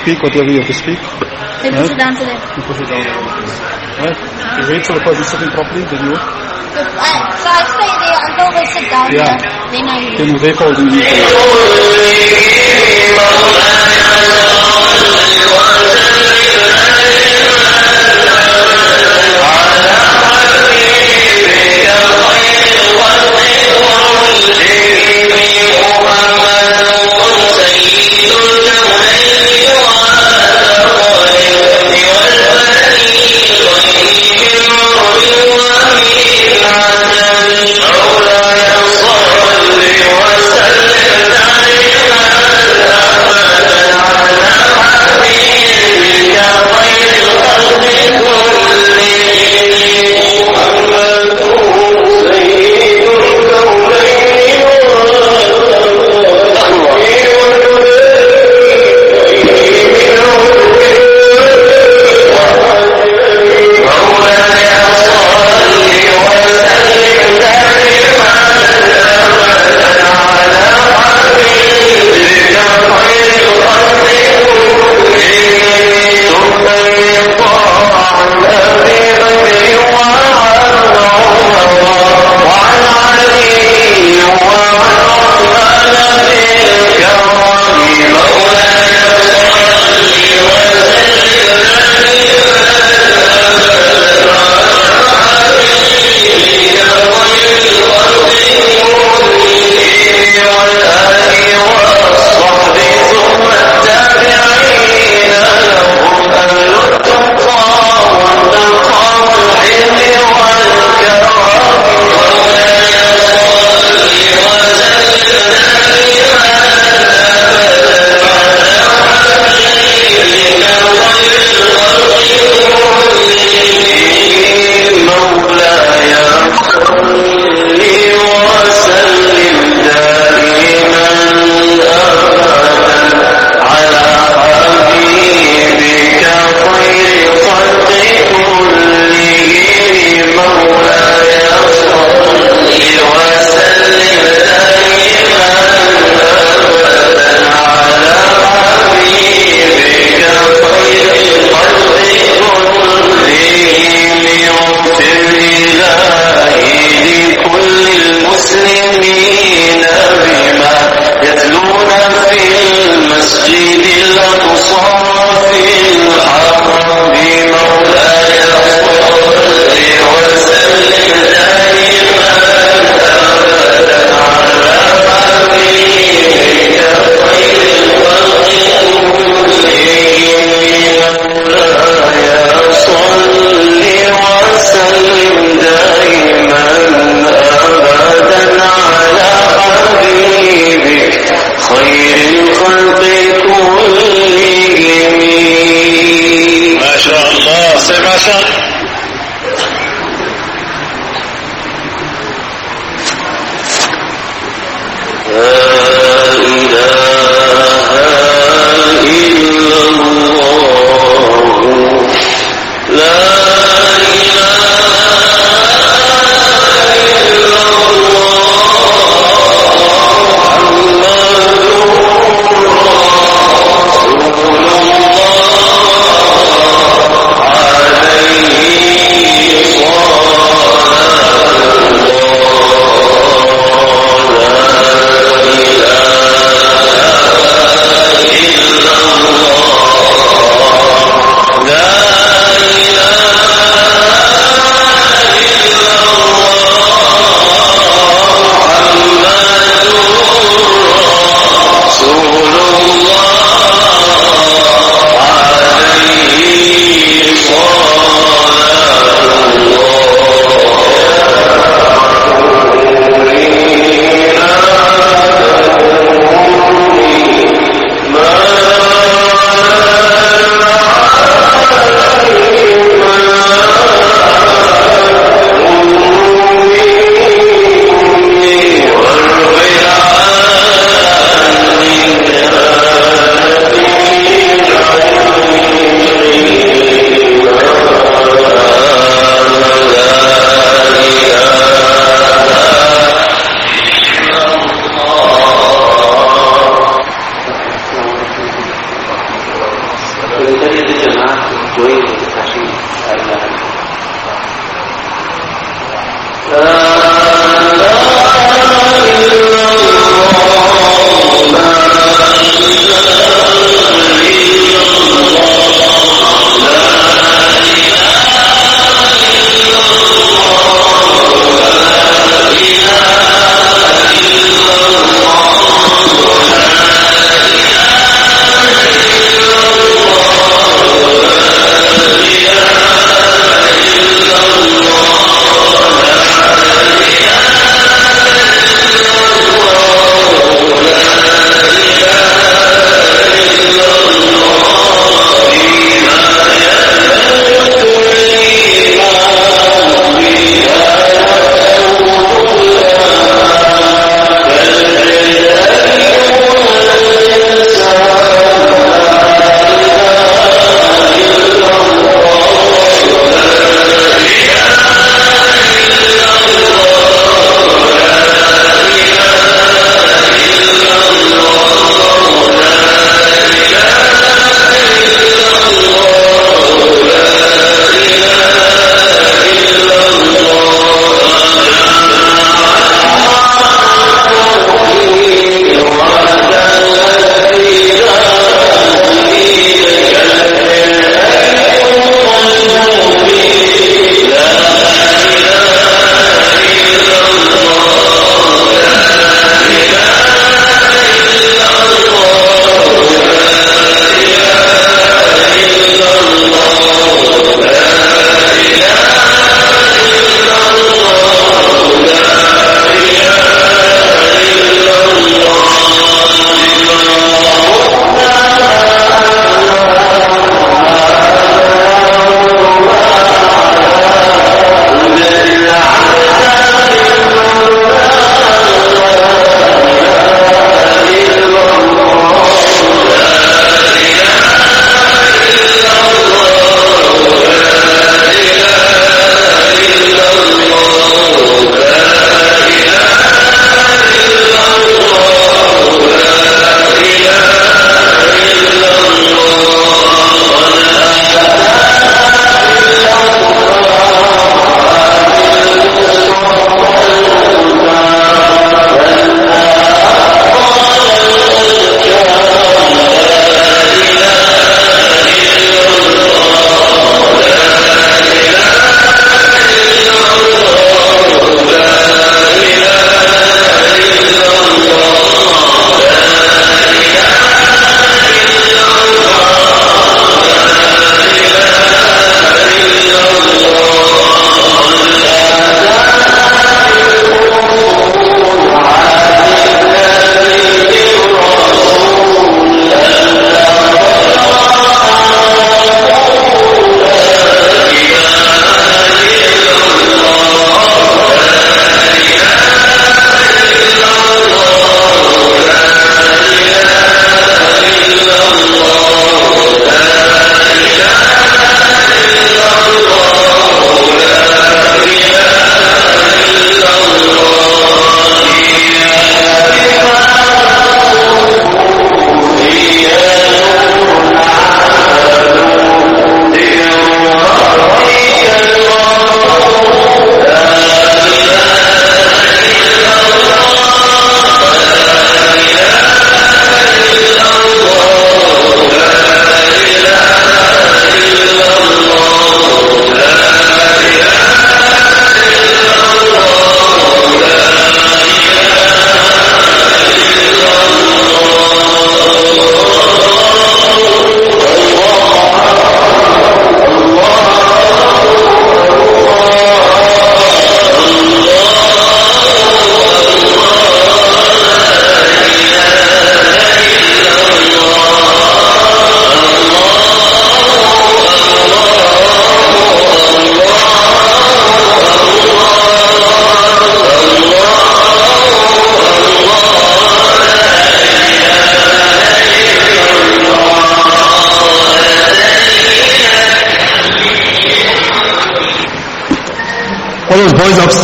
speak whatever you have to speak. They right? push it down to there. You push it down. Right? You wait for the person sitting properly, then you. So, uh, so I stay there until they sit down. Yeah. Then I. Then you wait for.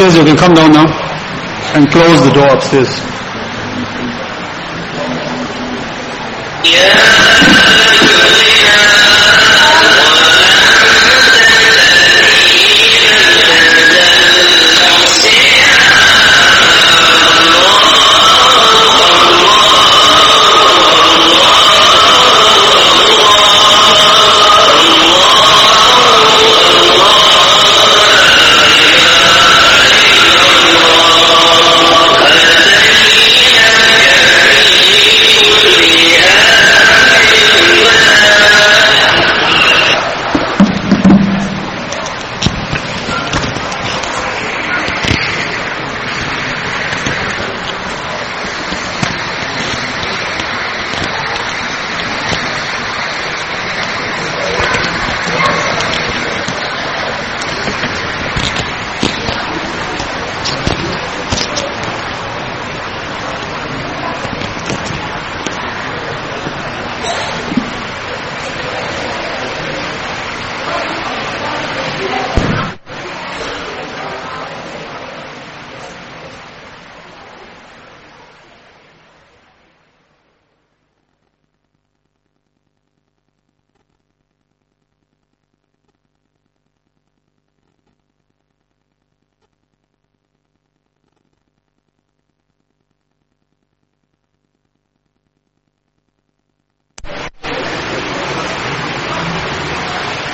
Upstairs, you can come down now and close the door upstairs.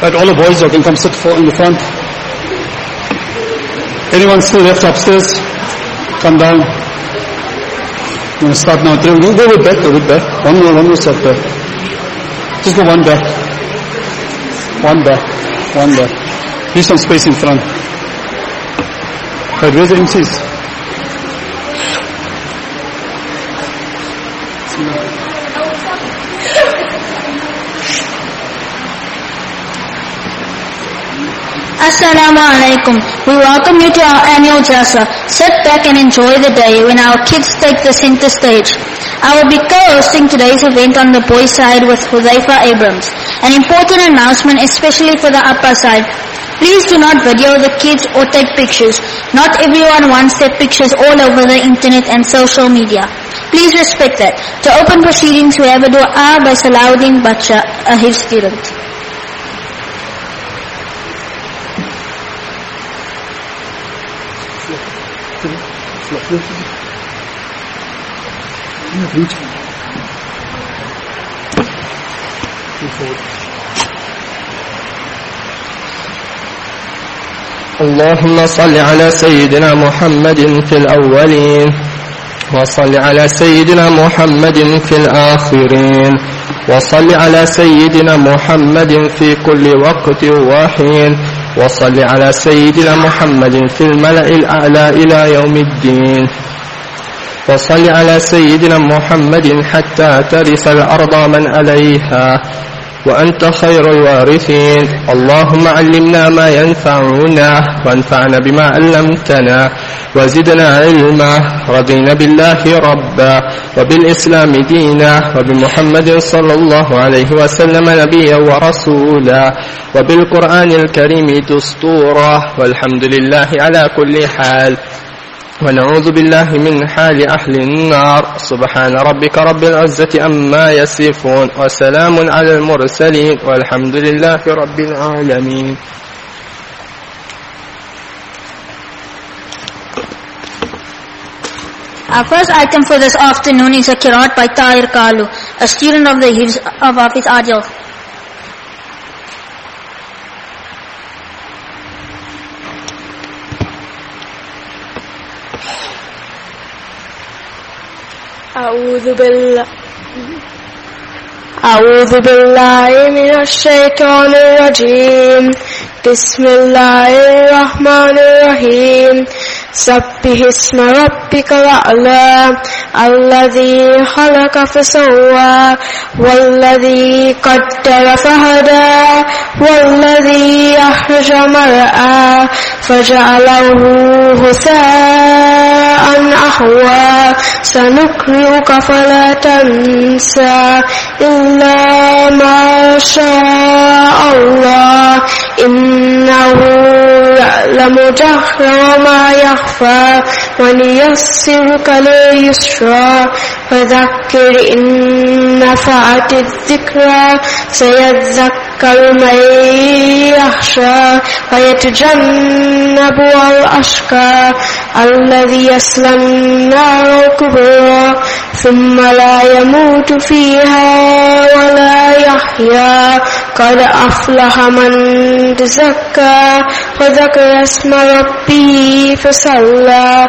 Right, all the boys, you can come sit for in the front. Anyone still left upstairs? Come down. I'm going to start now. Go, go with back, go with back. One more, one more step back. Just go one back. One back. One back. Leave some space in front. Right, where's the MCs? Assalamu We welcome you to our annual Jalsa. Sit back and enjoy the day when our kids take the center stage. I will be co-hosting today's event on the boys side with Hudhaifa Abrams. An important announcement especially for the upper side. Please do not video the kids or take pictures. Not everyone wants their pictures all over the internet and social media. Please respect that. To open proceedings, we have a dua by Salahuddin Bacha, a Hifz student. اللهم صل على سيدنا محمد في الأولين وصل على سيدنا محمد في الآخرين وصل على سيدنا محمد في كل وقت وحين. وصل على سيدنا محمد في الملأ الأعلى إلى يوم الدين. وصل على سيدنا محمد حتى ترث الأرض من عليها. وأنت خير الوارثين. اللهم علمنا ما ينفعنا وانفعنا بما علمتنا وزدنا علما. رضينا بالله ربا وبالإسلام دينا وبمحمد صلى الله عليه وسلم نبيا ورسولا وبالقرآن الكريم دستورا. والحمد لله على كل حال. ونعوذ بالله من حال أهل النار سبحان ربك رب العزة أما يصفون وسلام على المرسلين والحمد لله رب العالمين Our first item for this afternoon is a kirat by Tahir Kalu, a student of the Hifz of Hafiz Adil. أعوذ بالله. أعوذ بالله من الشيطان الرجيم. بسم الله الرحمن الرحيم. سبح اسم ربك الأعلى. الذي خلق فسوى. والذي قدر فهدى. والذي أخرج مرعى. فجعله غثاء أحوى. سنقرئك فلا تنسى. إلا ما شاء الله. إنه يعلم جهر وما يخفى. ونيسرك لليسرى فذكر إن نفعت الذكرى سيذكر من يخشى. ويتجنبها الأشقى الذي يصلى النار الكبرى ثم لا يموت فيها ولا يحيا. قد أفلح من تزكى وذكر اسم ربه فصلى.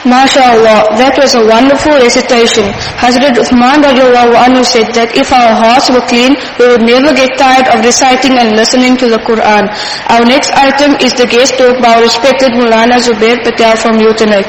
MashaAllah, that was a wonderful recitation. Hazrat Uthman radiallahu said that if our hearts were clean, we would never get tired of reciting and listening to the Quran. Our next item is the guest talk by our respected Mulana Zubair Patel from Utanek.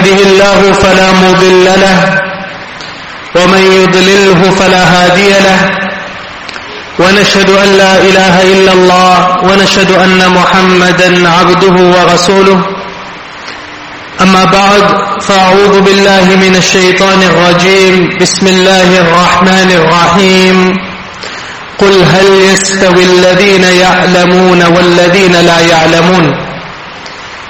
يهده الله فلا مضل له ومن يضلله فلا هادي له ونشهد أن لا إله إلا الله ونشهد أن محمدا عبده ورسوله. أما بعد فأعوذ بالله من الشيطان الرجيم. بسم الله الرحمن الرحيم. قل هل يستوي الذين يعلمون والذين لا يعلمون؟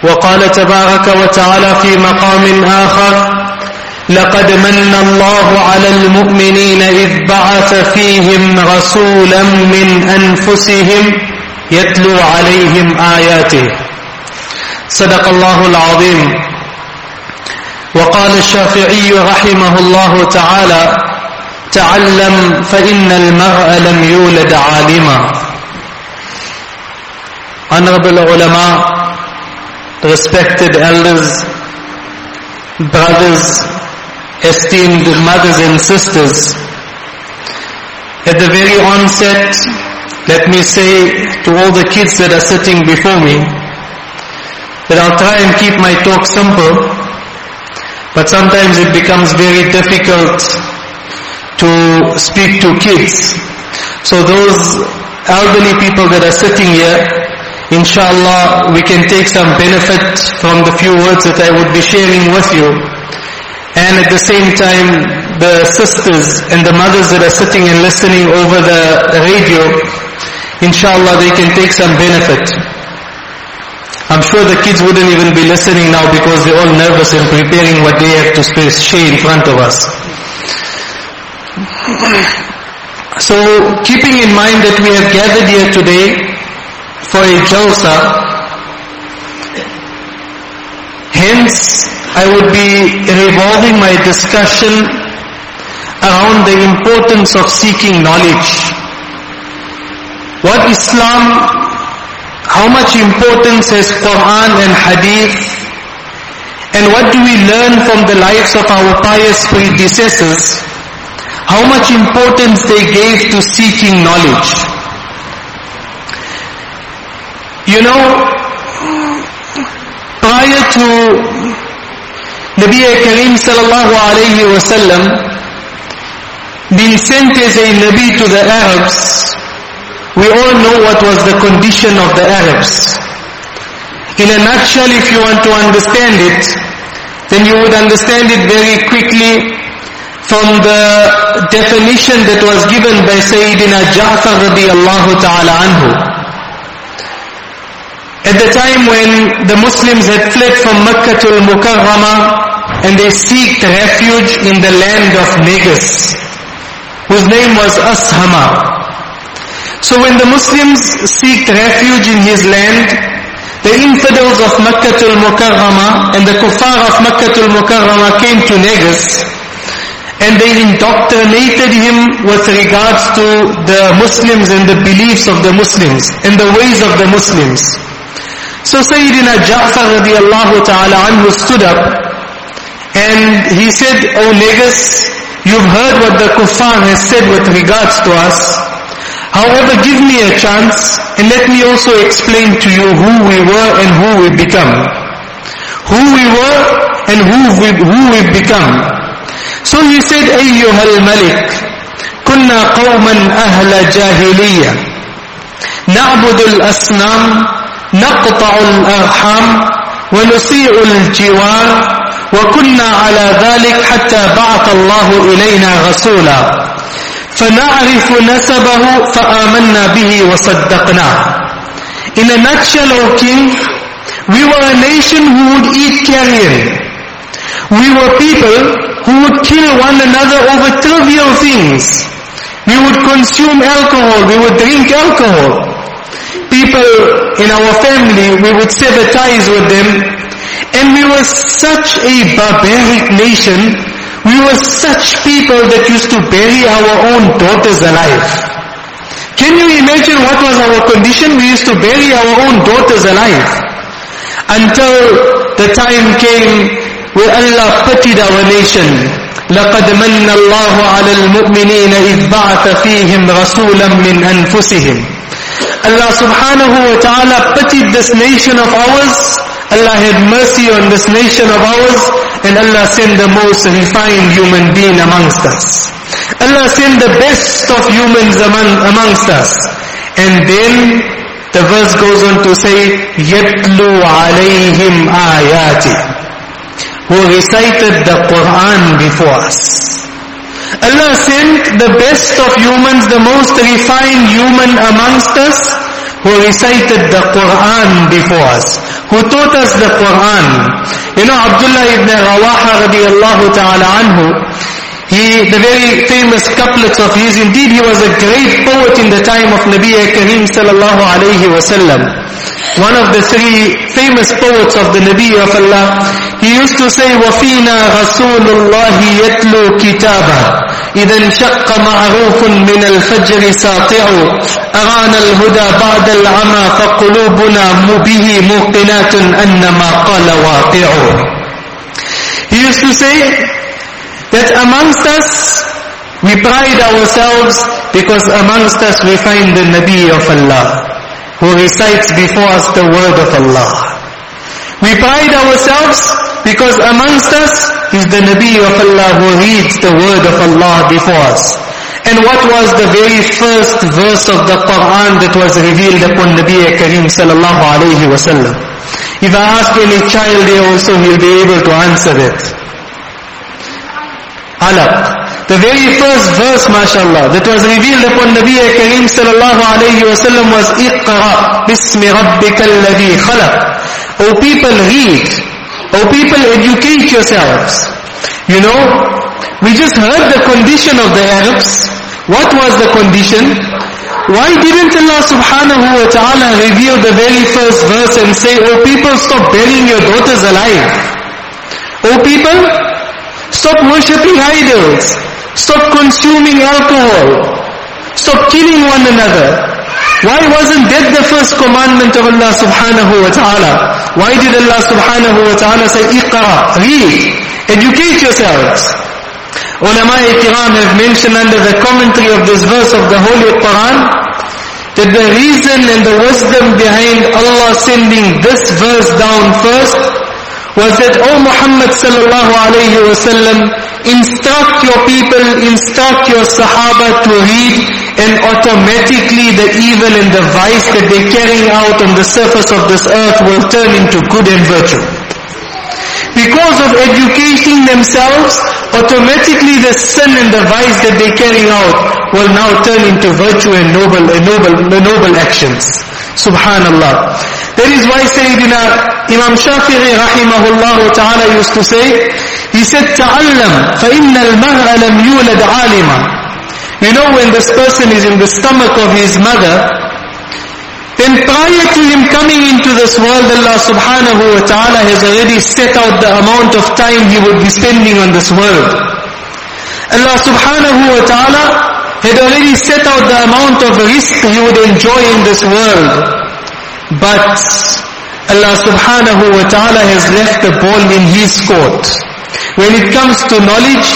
وقال تبارك وتعالى في مقام آخر لقد من الله على المؤمنين إذ بعث فيهم رسولا من أنفسهم يتلو عليهم آياته. صدق الله العظيم. وقال الشافعي رحمه الله تعالى تعلم فإن المرء لم يولد عالما. Honorable ulama, respected elders, brothers, esteemed mothers and sisters, at the very onset, let me say to all the kids that are sitting before me, that I'll try and keep my talk simple, but sometimes it becomes very difficult to speak to kids. So those elderly people that are sitting here, inshallah, we can take some benefit from the few words that I would be sharing with you. And at the same time, the sisters and the mothers that are sitting and listening over the radio, inshallah, they can take some benefit. I'm sure the kids wouldn't even be listening now because they're all nervous and preparing what they have to say in front of us. So, keeping in mind that we have gathered here today for a jalsa, hence I would be revolving my discussion around the importance of seeking knowledge. What Islam, how much importance has Quran and Hadith, and what do we learn from the lives of our pious predecessors, how much importance they gave to seeking knowledge. You know, prior to Nabi Kareem sallallahu alayhi wasallam being sent as a Nabi to the Arabs, we all know what was the condition of the Arabs. In a nutshell, if you want to understand it, then you would understand it very quickly from the definition that was given by Sayyidina Ja'far radiallahu ta'ala anhu. At the time when the Muslims had fled from Makkah to Mukarrama and they seeked refuge in the land of Negus, whose name was Ashama. So when the Muslims seeked refuge in his land, the infidels of Makkah al-Mukarrama and the kuffar of Makkah al-Mukarrama came to Negus and they indoctrinated him with regards to the Muslims and the beliefs of the Muslims and the ways of the Muslims. So Sayyidina Ja'far radiallahu ta'ala anhu stood up and he said, O Negus, you've heard what the kuffar has said with regards to us. However, give me a chance and let me also explain to you who we were and who we become. Who we were and who we, who we become. So he said, أيها الملك كنا قوما أهل جاهلية نعبد الأصنام نقطع الأرحام ونسيء الجوار وكنا على ذلك حتى بعث الله إلينا رسولا فنعرف نسبه فآمنا به وصدقناه In a nutshell, O king, we were a nation who would eat carrion. We were people who would kill one another over trivial things. We would consume alcohol, we would drink alcohol. People in our family, we would sever ties with them. And we were such a barbaric nation we were such people that used to bury our own daughters alive. Can you imagine what was our condition? We used to bury our own daughters alive. Until the time came where Allah pitied our nation. لقد من الله على المؤمنين إذ بعث فيهم رسولا من أنفسهم. Allah subhanahu wa ta'ala pitied this nation of ours. Allah had mercy on this nation of ours and Allah sent the most refined human being amongst us. Allah sent the best of humans among, amongst us. And then the verse goes on to say, يَتْلُو عَلَيْهِمْ آيَاتِ Who recited the Quran before us. Allah sent the best of humans, the most refined human amongst us, who recited the Quran before us, who taught us the Quran. You know, Abdullah ibn Rawaha radiallahu ta'ala anhu, he, the very famous couplets of his, indeed he was a great poet in the time of Nabi Kareem sallallahu alayhi wasallam. One of the three famous poets of the Nabi of Allah, he used to say, وَفِينَا رَسُولُ اللَّهِ يَتْلُو كِتَابًا إذا انشق معروف من الفجر ساطع أرانا الهدى بعد العمى فقلوبنا به موقنات أن ما قال واقع He used to say that amongst us we pride ourselves because amongst us we find the Nabi of Allah who recites before us the word of Allah. We pride ourselves because amongst us is the Nabi of Allah who reads the word of Allah before us. And what was the very first verse of the Quran that was revealed upon Nabi Kareem sallallahu alayhi wa sallam? If I ask any child here also, he'll be able to answer it. Alaq. The very first verse, mashallah, that was revealed upon Nabi Kareem sallallahu alayhi wa sallam was Iqra bismi rabbika alladhi khalaq. O people read. O people educate yourselves. You know, we just heard the condition of the Arabs. What was the condition? Why didn't Allah subhanahu wa ta'ala reveal the very first verse and say, O people, stop burying your daughters alive. O people, stop worshipping idols. Stop consuming alcohol. Stop killing one another. Why wasn't that the first commandment of Allah subhanahu wa ta'ala? Why did Allah subhanahu wa ta'ala say, Iqra, read, educate yourselves. Ulama kiram have mentioned under the commentary of this verse of the Holy Quran that the reason and the wisdom behind Allah sending this verse down first was that, O Muhammad sallallahu alayhi wa sallam, instruct your people, instruct your Sahaba to read and automatically the evil and the vice that they're carrying out on the surface of this earth will turn into good and virtue. because of educating themselves, automatically the sin and the vice that they carry out will now turn into virtue and noble, and noble, noble actions. Subhanallah. That is why Sayyidina Imam Shafi'i rahimahullah ta'ala used to say, he said, تَعَلَّمْ فَإِنَّ الْمَرْءَ لَمْ يُولَدْ عَالِمًا You know when this person is in the stomach of his mother, then prior to him coming into this world, Allah subhanahu wa ta'ala has already set out the amount of time he would be spending on this world. Allah subhanahu wa ta'ala had already set out the amount of rizq he would enjoy in this world. But Allah subhanahu wa ta'ala has left the ball in his court. When it comes to knowledge,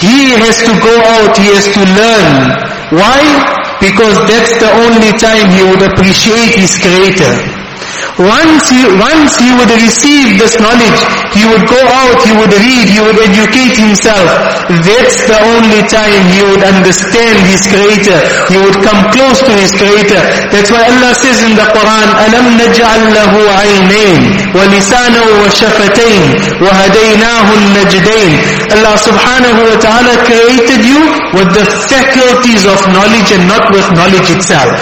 he has to go out, he has to learn. Why? Because that's the only time he would appreciate his creator. Once he, once he would receive this knowledge, he would go out, he would read, he would educate himself. That's the only time he would understand his creator. He would come close to his creator. That's why Allah says in the Quran, أَلَمْ نَجْعَلْ لَهُ عَيْنَيْن وَلِسَانًا وَشَفَتَيْن وَهَدَيْنَاهُ النَّجْدَيْن Allah subhanahu wa ta'ala created you with the faculties of knowledge and not with knowledge itself.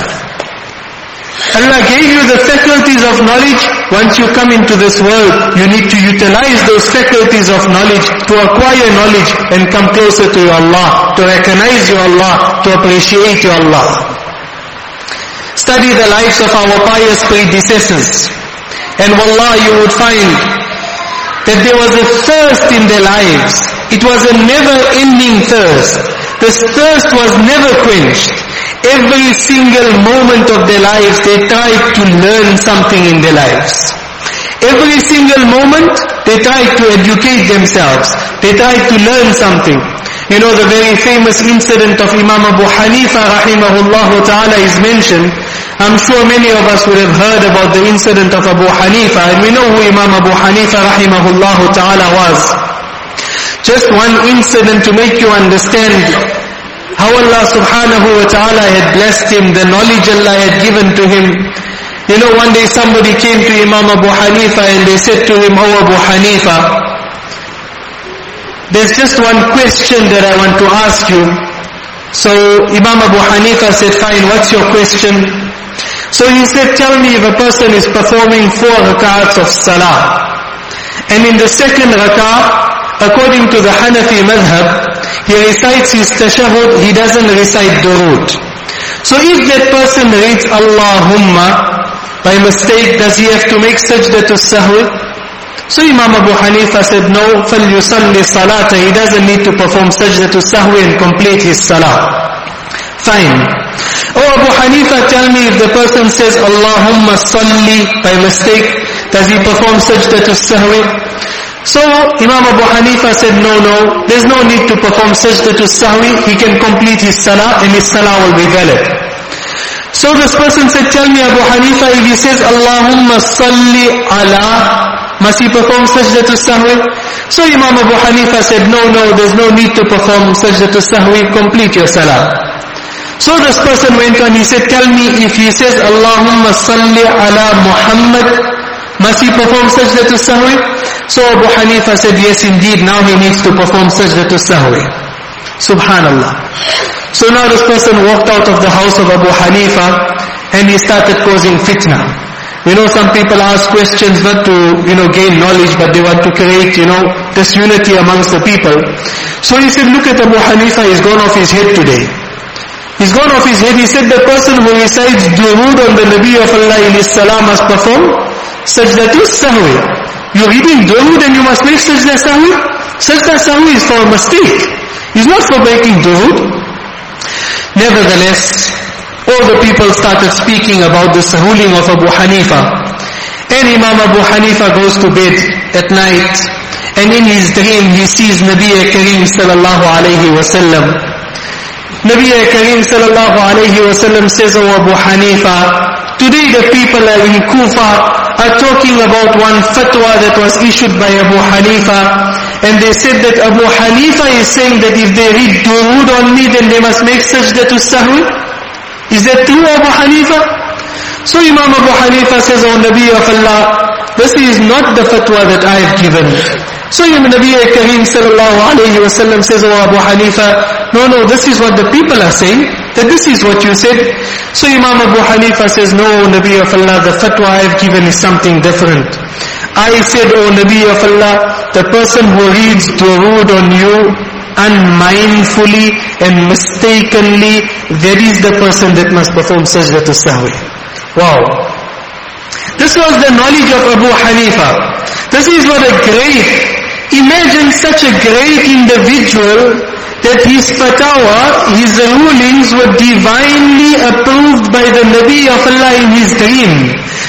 Allah gave you the faculties of knowledge. Once you come into this world, you need to utilize those faculties of knowledge to acquire knowledge and come closer to your Allah, to recognize your Allah, to appreciate your Allah. Study the lives of our pious predecessors. And wallah, you would find that there was a thirst in their lives. It was a never-ending thirst. This thirst was never quenched. Every single moment of their lives, they tried to learn something in their lives. Every single moment, they tried to educate themselves. They tried to learn something. You know, the very famous incident of Imam Abu Hanifa rahimahullah ta'ala is mentioned. I'm sure many of us would have heard about the incident of Abu Hanifa, and we know who Imam Abu Hanifa rahimahullah ta'ala was. Just one incident to make you understand how Allah subhanahu wa ta'ala had blessed him, the knowledge Allah had given to him. You know, one day somebody came to Imam Abu Hanifa and they said to him, Oh Abu Hanifa, there's just one question that I want to ask you. So Imam Abu Hanifa said, fine, what's your question? So he said, tell me if a person is performing four rak'ats of salah. And in the second rak'ah, according to the Hanafi madhab, he recites his tashahud, he doesn't recite durood. So if that person reads Allahumma by mistake, does he have to make sajda to sahwi? So Imam Abu Hanifa said, no, فَلْيُصَلِّ salata. He doesn't need to perform sajda to sahwi and complete his salah. Fine. Oh Abu Hanifa, tell me if the person says Allahumma salli by mistake, does he perform sajda to sahwi? So Imam Abu Hanifa said, no, no, there's no need to perform sajda to sahwi. He can complete his salah and his salah will be valid. So this person said, tell me Abu Hanifa, if he says Allahumma salli ala, must he perform sajda to sahwi? So Imam Abu Hanifa said, no, no, there's no need to perform sajda to sahwi, complete your salah. So this person went on, he said, tell me if he says Allahumma salli ala Muhammad, must he perform sajda to sahwi? So Abu Hanifa said, yes indeed, now he needs to perform sajda to sahwi. Subhanallah. So now this person walked out of the house of Abu Hanifa and he started causing fitna. You know, some people ask questions not to, you know, gain knowledge, but they want to create, you know, disunity amongst the people. So he said, look at Abu Hanifa, he's gone off his head today. He's gone off his head. He said the person who recites durood on the Nabi of Allah in his salah must perform sajdatu sahwi. You're reading durood and you must make sajda sahwi? Sajda sahwi is for a mistake. It's not for making durood. Nevertheless, all the people started speaking about the ruling of Abu Hanifa. And Imam Abu Hanifa goes to bed at night and in his dream he sees Nabi Kareem sallallahu alayhi wa sallam. Nabi Kareem sallallahu alayhi wa sallam says, Oh Abu Hanifa, today the people are in Kufa are talking about one fatwa that was issued by Abu Hanifa and they said that Abu Hanifa is saying that if they read durood on me then they must make sajda to sahwi. Is that true Abu Hanifa? So Imam Abu Hanifa says, Oh Nabi of Allah, this is not the fatwa that I have given. So Nabi Kareem sallallahu alayhi says, Oh Abu Hanifa, no, no, this is what the people are saying, that this is what you said. So Imam Abu Hanifa says, no, Nabi of Allah, the fatwa I have given is something different. I said, oh Nabi of Allah, the person who reads Durood on you unmindfully and mistakenly, that is the person that must perform sajda to sahwi. Wow. This was the knowledge of Abu Hanifa. This is what a great, imagine such a great individual that his fatawa, his rulings were divinely approved by the Nabi of Allah in his dream.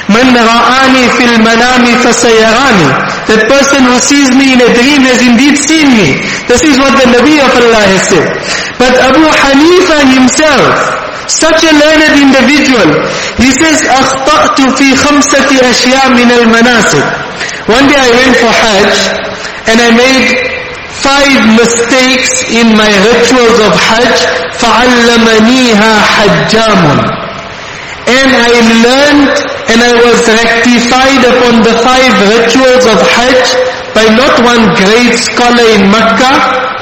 Man ra'ani fil manami fasayarani. That person who sees me in a dream has indeed seen me. This is what the Nabi of Allah has said. But Abu Hanifa himself, such a learned individual, he says, أخطأت في خمسة أشياء من المناسك. One day I went for Hajj and I made five mistakes in my rituals of Hajj. فعلمنيها حجام. And I learned and I was rectified upon the five rituals of Hajj by not one great scholar in Mecca,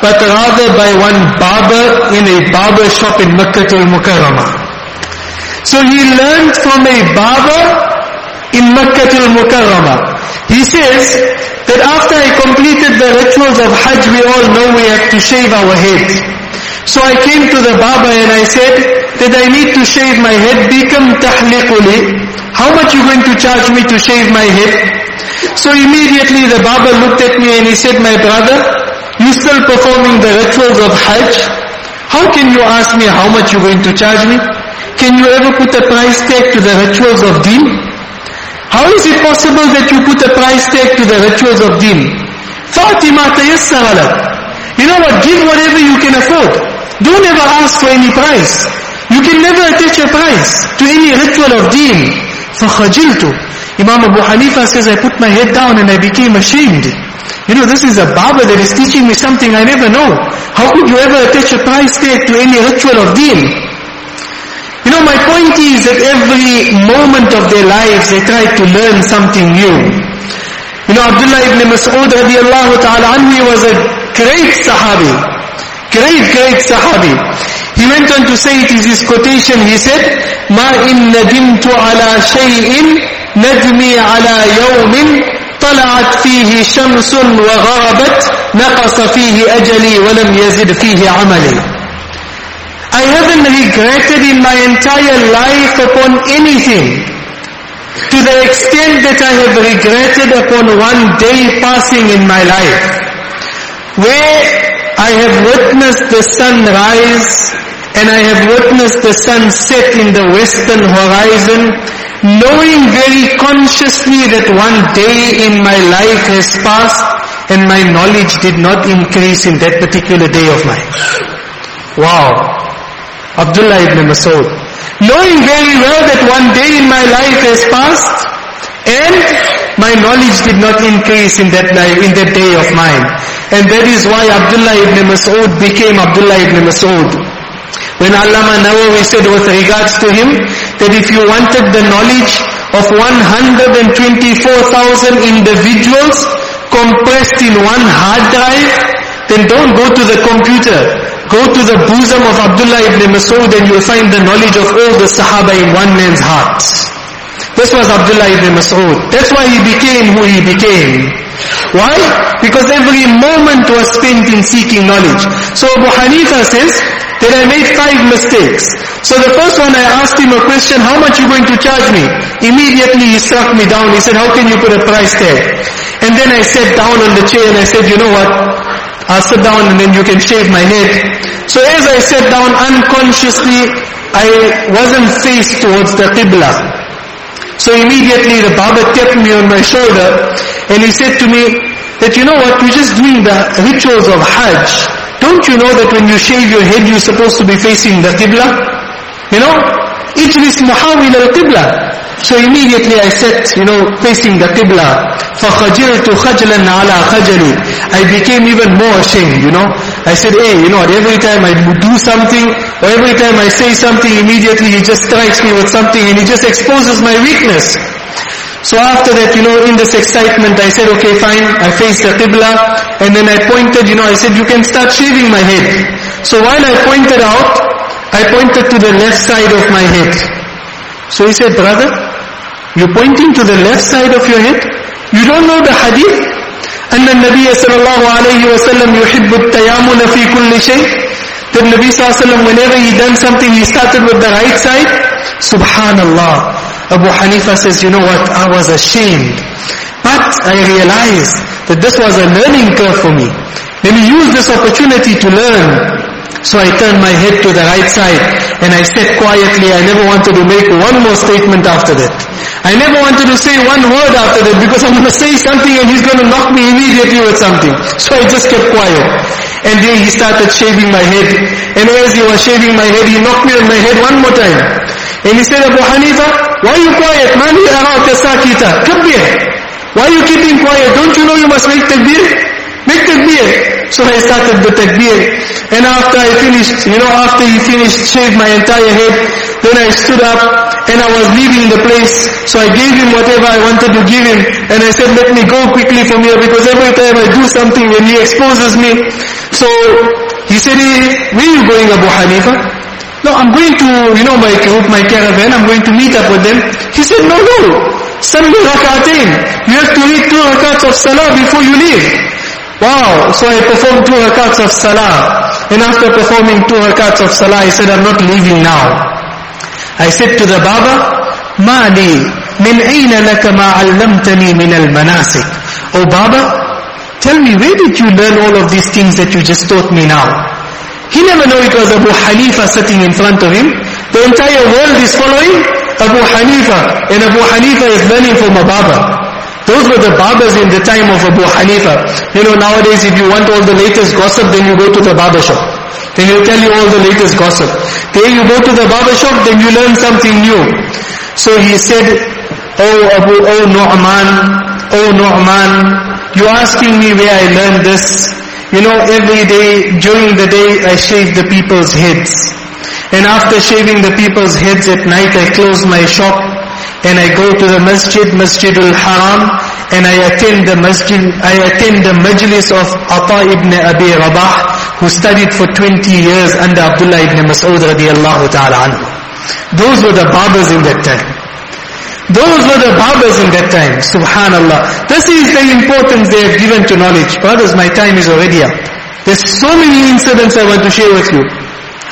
but rather by one barber in a barber shop in Makkah al-Mukarramah. So he learned from a barber in Makkah al-Mukarramah. He says that after I completed the rituals of Hajj, we all know we have to shave our heads. So I came to the Baba and I said that I need to shave my head, become tahliquli. How much you going to charge me to shave my head? So immediately the Baba looked at me and he said, my brother, you still performing the rituals of Hajj? How can you ask me how much you're going to charge me? Can you ever put a price tag to the rituals of deen? How is it possible that you put a price tag to the rituals of deen? Fatima tayassara You know what? Give whatever you can afford. Don't ever ask for any price. You can never attach a price to any ritual of deen. فَخَجِلْتُ Imam Abu Hanifa says, I put my head down and I became ashamed. You know, this is a barber that is teaching me something I never know. How could you ever attach a price tag to any ritual of deen? You know, my point is that every moment of their lives they try to learn something new. You know, Abdullah ibn Mas'ud radiallahu ta'ala anhu, he was a great sahabi. Great, great sahabi. He went on to say, it is his quotation, he said, ما إن ندمت على شيء ندمي على يوم طلعت فيه شمس وغربت نقص فيه أجلي ولم يزد فيه عملي I haven't regretted in my entire life upon anything to the extent that I have regretted upon one day passing in my life where I have witnessed the sun rise and I have witnessed the sun set in the western horizon knowing very consciously that one day in my life has passed and my knowledge did not increase in that particular day of mine. Wow. Abdullah ibn Masud. Knowing very well that one day in my life has passed and my knowledge did not increase in that in that day of mine. And that is why Abdullah ibn Masud became Abdullah ibn Masud. When Allama Nawawi said with regards to him, that if you wanted the knowledge of 124,000 individuals compressed in one hard drive, then don't go to the computer. Go to the bosom of Abdullah ibn Masud and you'll find the knowledge of all the Sahaba in one man's heart. This was Abdullah ibn Masud. That's why he became who he became. Why? Because every moment was spent in seeking knowledge. So Abu Hanifa says that I made five mistakes. So the first one I asked him a question, how much you going to charge me? Immediately he struck me down. He said, how can you put a price tag? And then I sat down on the chair and I said, you know what? I'll sit down and then you can shave my head. So as I sat down unconsciously, I wasn't faced towards the Qibla. So immediately the Baba tapped me on my shoulder and he said to me that you know what, we're just doing the rituals of Hajj. Don't you know that when you shave your head you're supposed to be facing the Qibla? You know? Ijlis muhawil al-Qibla. So immediately I sat, you know, facing the Qibla. فَخَجِلْتُ خَجْلًا عَلَى خَجَلِي I became even more ashamed, you know. I said, hey, you know what, every time I do something, or every time I say something, immediately he just strikes me with something and he just exposes my weakness. So after that, you know, in this excitement, I said, okay, fine. I faced the Qibla, and then I pointed, you know, I said, you can start shaving my head. So while I pointed out, I pointed to the left side of my head. So he said, brother, you're pointing to the left side of your head? You don't know the hadith? أن النبي صلى الله عليه وسلم يحب التيامن في كل شيء The Nabi صلى الله عليه وسلم whenever he done something he started with the right side Subhanallah Abu Hanifa says you know what I was ashamed but I realized that this was a learning curve for me Let me use this opportunity to learn so I turned my head to the right side and I said quietly, I never wanted to make one more statement after that. I never wanted to say one word after that because I'm going to say something and he's going to knock me immediately with something. So I just kept quiet. And then he started shaving my head. And as he was shaving my head, he knocked me on my head one more time. And he said, Abu Hanifa, why are you quiet? Man, you are sakita. Come here. Why are you keeping quiet? Don't you know you must make takbir? Make takbir. So I started the takbir. And after I finished, you know, after he finished, shaved my entire head, then I stood up and I was leaving the place. So I gave him whatever I wanted to give him. And I said, let me go quickly from here because every time I do something and he exposes me. So he said, hey, where are you going Abu Hanifa? No, I'm going to, you know, my group, my caravan, I'm going to meet up with them. He said, no, no, Salli rak'atain. You have to read two rakats of salah before you leave. Wow, so I performed two rakats of salah. And after performing two rakats of salah, I said, I'm not leaving now. I said to the Baba, ما لي من أين لك ما علمتني من المناسك Oh Baba, tell me where did you learn all of these things that you just taught me now? He never knew it was Abu Hanifa sitting in front of him. The entire world is following Abu Hanifa. And Abu Hanifa is learning from a Baba. Those were the barbers in the time of Abu Hanifa. You know, nowadays if you want all the latest gossip, then you go to the barber shop. Then he'll tell you all the latest gossip. Then you go to the barber shop, then you learn something new. So he said, Oh Abu, oh Nu'man, oh Nu'man, you're asking me where I learned this. You know, every day, during the day, I shave the people's heads. And after shaving the people's heads at night, I close my shop and I go to the masjid, Masjidul Haram, and I attend the masjid, I attend the majlis of Ata ibn Abi Rabah, who studied for 20 years under Abdullah ibn Mas'ud radiallahu ta'ala anhu. Those were the barbers in that time. Those were the barbers in that time. Subhanallah. This is the importance they have given to knowledge. Brothers, my time is already up. There's so many incidents I want to share with you.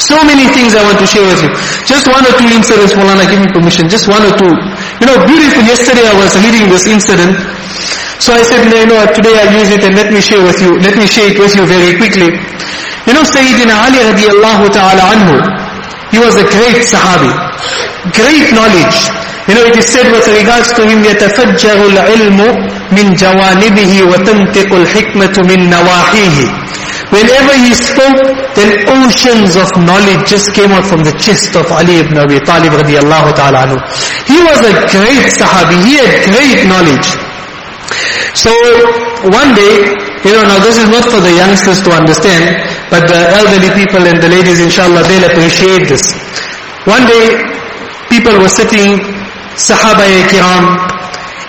So many things I want to share with you. Just one or two incidents, Mulana, give me permission. Just one or two. You know, beautiful. Yesterday I was reading this incident. So I said, you know, today I'll use it and let me share with you. Let me share it with you very quickly. You know, Sayyidina Ali radiallahu ta'ala anhu, he was a great Sahabi. Great knowledge. You know, it is said with regards to him, يَتَفَجَّرُ الْعِلْمُ مِنْ جَوَانِبِهِ وَتَنْتِقُ الْحِكْمَةُ مِنْ نَوَاحِيهِ Whenever he spoke, then oceans of knowledge just came out from the chest of Ali ibn Abi Talib radiallahu ta'ala anhu. He was a great Sahabi. He had great knowledge. So, one day, you know, now this is not for the youngsters to understand, but the elderly people and the ladies, inshallah, they'll appreciate this. One day, people were sitting, Sahaba kiram,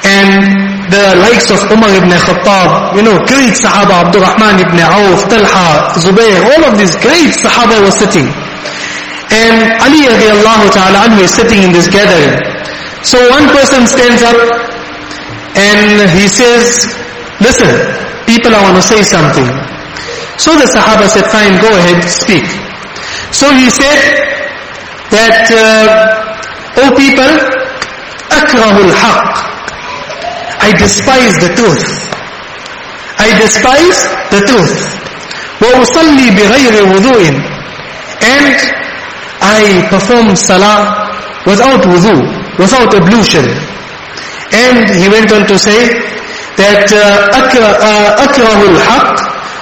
and the likes of Umar ibn Khattab, you know, great Sahaba, Abdurrahman ibn Auf, Talha, Zubayr, all of these great Sahaba were sitting. And Ali radiallahu ta'ala anhu is sitting in this gathering. So one person stands up and he says, listen, people I want to say something. So the Sahaba said, fine, go ahead, speak. So he said that, uh, O people, akrahul haqq. I despise the truth. I despise the truth. وَأُصَلِّي بِغَيْرِ وُضُوءٍ And I perform salah without wudu, without ablution. And he went on to say that أكره الحق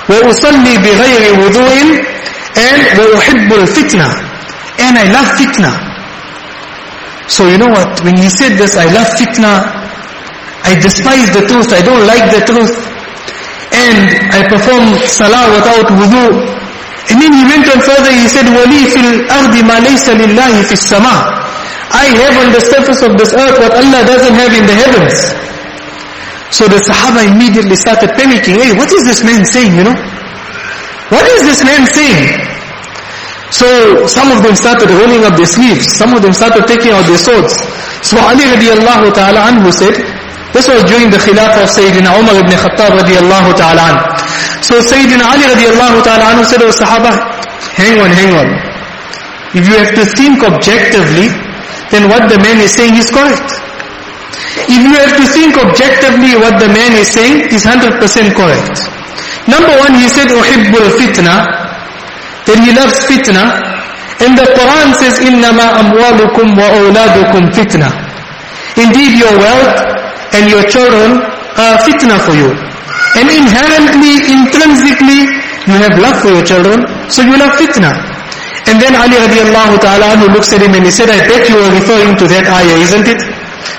وأصلي بغير وضوء and وأحب الفتنة and I love fitna. So you know what, when he said this, I love fitna, I despise the truth, I don't like the truth, and I perform salah without wudu. And then he went on further, he said, وَلِي فِي الْأَرْضِ مَا لَيْسَ لِلَّهِ فِي السَّمَاءِ I have on the surface of this earth what Allah doesn't have in the heavens. So the Sahaba immediately started panicking. Hey, what is this man saying, you know? What is this man saying? So some of them started rolling up their sleeves. Some of them started taking out their swords. So Ali radiallahu ta'ala anhu said, this was during the khilafah of Sayyidina Umar ibn Khattab radiallahu ta'ala anhu. So Sayyidina Ali radiallahu ta'ala anhu said, oh Sahaba, hang on, hang on. If you have to think objectively, then what the man is saying is correct. If you have to think objectively what the man is saying is 100% correct. Number one, he said, uhibbul fitna, that he loves fitna. And the Quran says, إِنَّمَا أَمْوَالُكُمْ وَأَوْلَادُكُمْ fitna. Indeed, your wealth and your children are fitna for you. And inherently, intrinsically, you have love for your children, so you love fitna. And then Ali radiallahu ta'ala who looks at him and he said, I bet you were referring to that ayah, isn't it?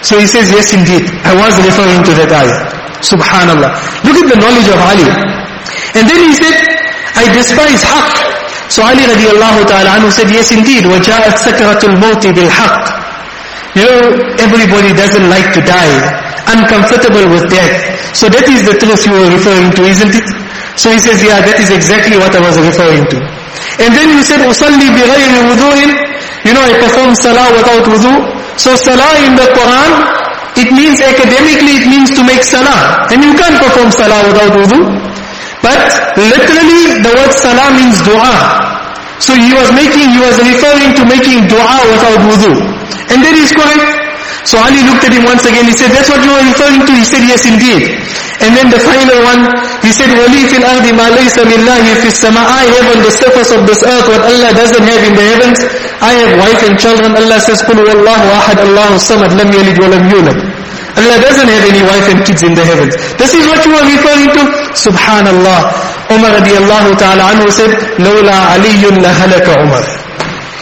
So he says, yes indeed, I was referring to that ayah. Subhanallah. Look at the knowledge of Ali. And then he said, I despise haqq. So Ali radiallahu ta'ala anhu said, yes indeed, وَجَاءَتْ سَكْرَةُ الْمَوْتِ بِالْحَقِّ You know, everybody doesn't like to die, uncomfortable with death. So that is the truth you were referring to, isn't it? So he says, yeah, that is exactly what I was referring to. And then he said, أُصَلِّي بِغَيْرِ وُضُوءٍ You know, I perform salah without wudu. So salah in the Quran, it means academically, it means to make salah. And you can't perform salah without wudu. But literally, the word salah means dua. So he was making, he was referring to making dua without wudu. And that is correct. So Ali looked at him once again, he said, that's what you are referring to? He said, yes indeed. And then the final one, he said, وَلِي فِي الْأَرْضِ مَا لَيْسَ لِلَّهِ فِي السَّمَاءِ I have on the surface of this earth what Allah doesn't have in the heavens. I have wife and children. Allah says, قُلْ وَاللَّهُ أَحَدْ اللَّهُ الصَّمَدْ لَمْ يَلِدْ وَلَمْ يُولَدْ Allah doesn't have any wife and kids in the heavens. This is what you are referring to? Subhanallah. Umar radiallahu ta'ala anhu said, لَوْلَا عَلِيٌّ لَهَلَكَ عُمَرْ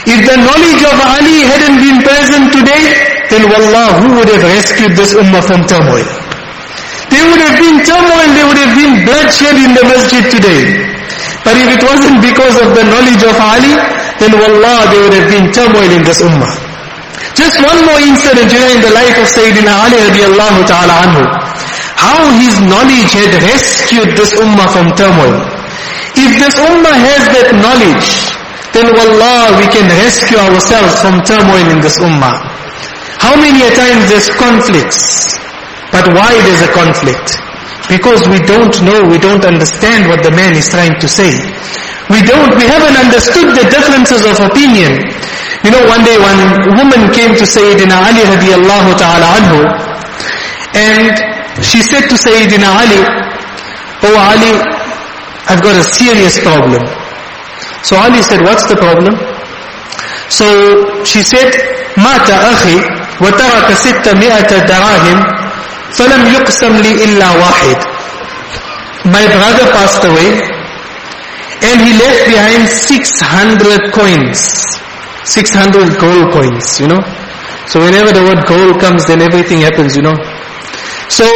if the knowledge of Ali hadn't been present today, then wallah, who would have rescued this ummah from turmoil? There would have been turmoil, there would have been bloodshed in the masjid today. But if it wasn't because of the knowledge of Ali, then wallah, there would have been turmoil in this ummah. Just one more incident, in the life of Sayyidina Ali radiallahu ta'ala anhu. How his knowledge had rescued this ummah from turmoil. If this ummah has that knowledge, then wallah, we can rescue ourselves from turmoil in this ummah. How many a times there's conflicts? But why there's a conflict? Because we don't know, we don't understand what the man is trying to say. We don't, we haven't understood the differences of opinion. You know, one day one woman came to Sayyidina Ali radiallahu ta'ala anhu, and she said to Sayyidina Ali, Oh Ali, I've got a serious problem. So Ali said, what's the problem? So she said, مات أخي وترك ستمائة دراهم فلم يقسم لي إلا واحد. My brother passed away and he left behind 600 coins. 600 gold coins, you know. So whenever the word gold comes, then everything happens, you know. So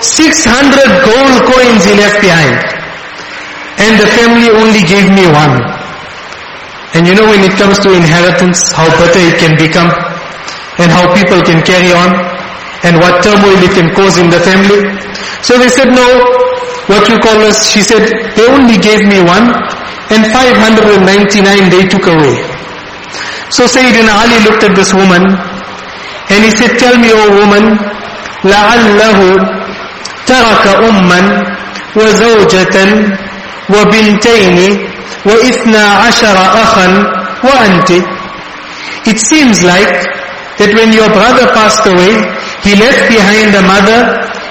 600 gold coins he left behind. And the family only gave me one. And you know when it comes to inheritance, how bitter it can become, and how people can carry on, and what turmoil it can cause in the family. So they said, no, what you call us, she said, they only gave me one, and 599 they took away. So Sayyidina Ali looked at this woman, and he said, tell me, O woman, لعله ترك أما وزوجة وبنتين وإثنى عشر أخا وأنت It seems like that when your brother passed away, he left behind a mother,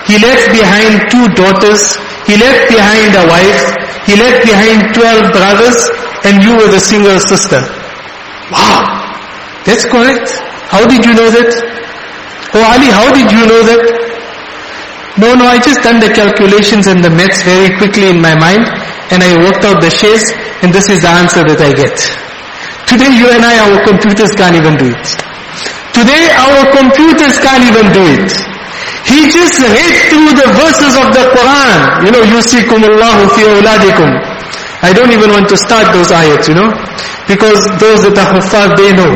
he left behind two daughters, he left behind a wife, he left behind 12 brothers, and you were the single sister. Wow! That's correct. How did you know that? Oh Ali, how did you know that? No, no, I just done the calculations and the maths very quickly in my mind and I worked out the shares and this is the answer that I get. Today you and I, our computers can't even do it. Today our computers can't even do it. He just read through the verses of the Quran. You know, yusikum Allahu fi awladikum. I don't even want to start those ayats, you know, because those that are huffaz, they know.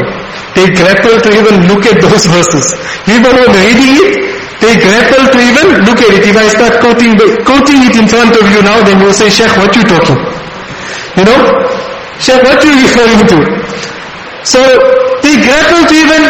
they grapple to even look at those verses. Even when reading it, they grapple to even look at it. If I start quoting, quoting it in front of you now, then you will say, Sheikh, what are you talking? You know? Sheikh, what are you referring to? So, they grapple to even,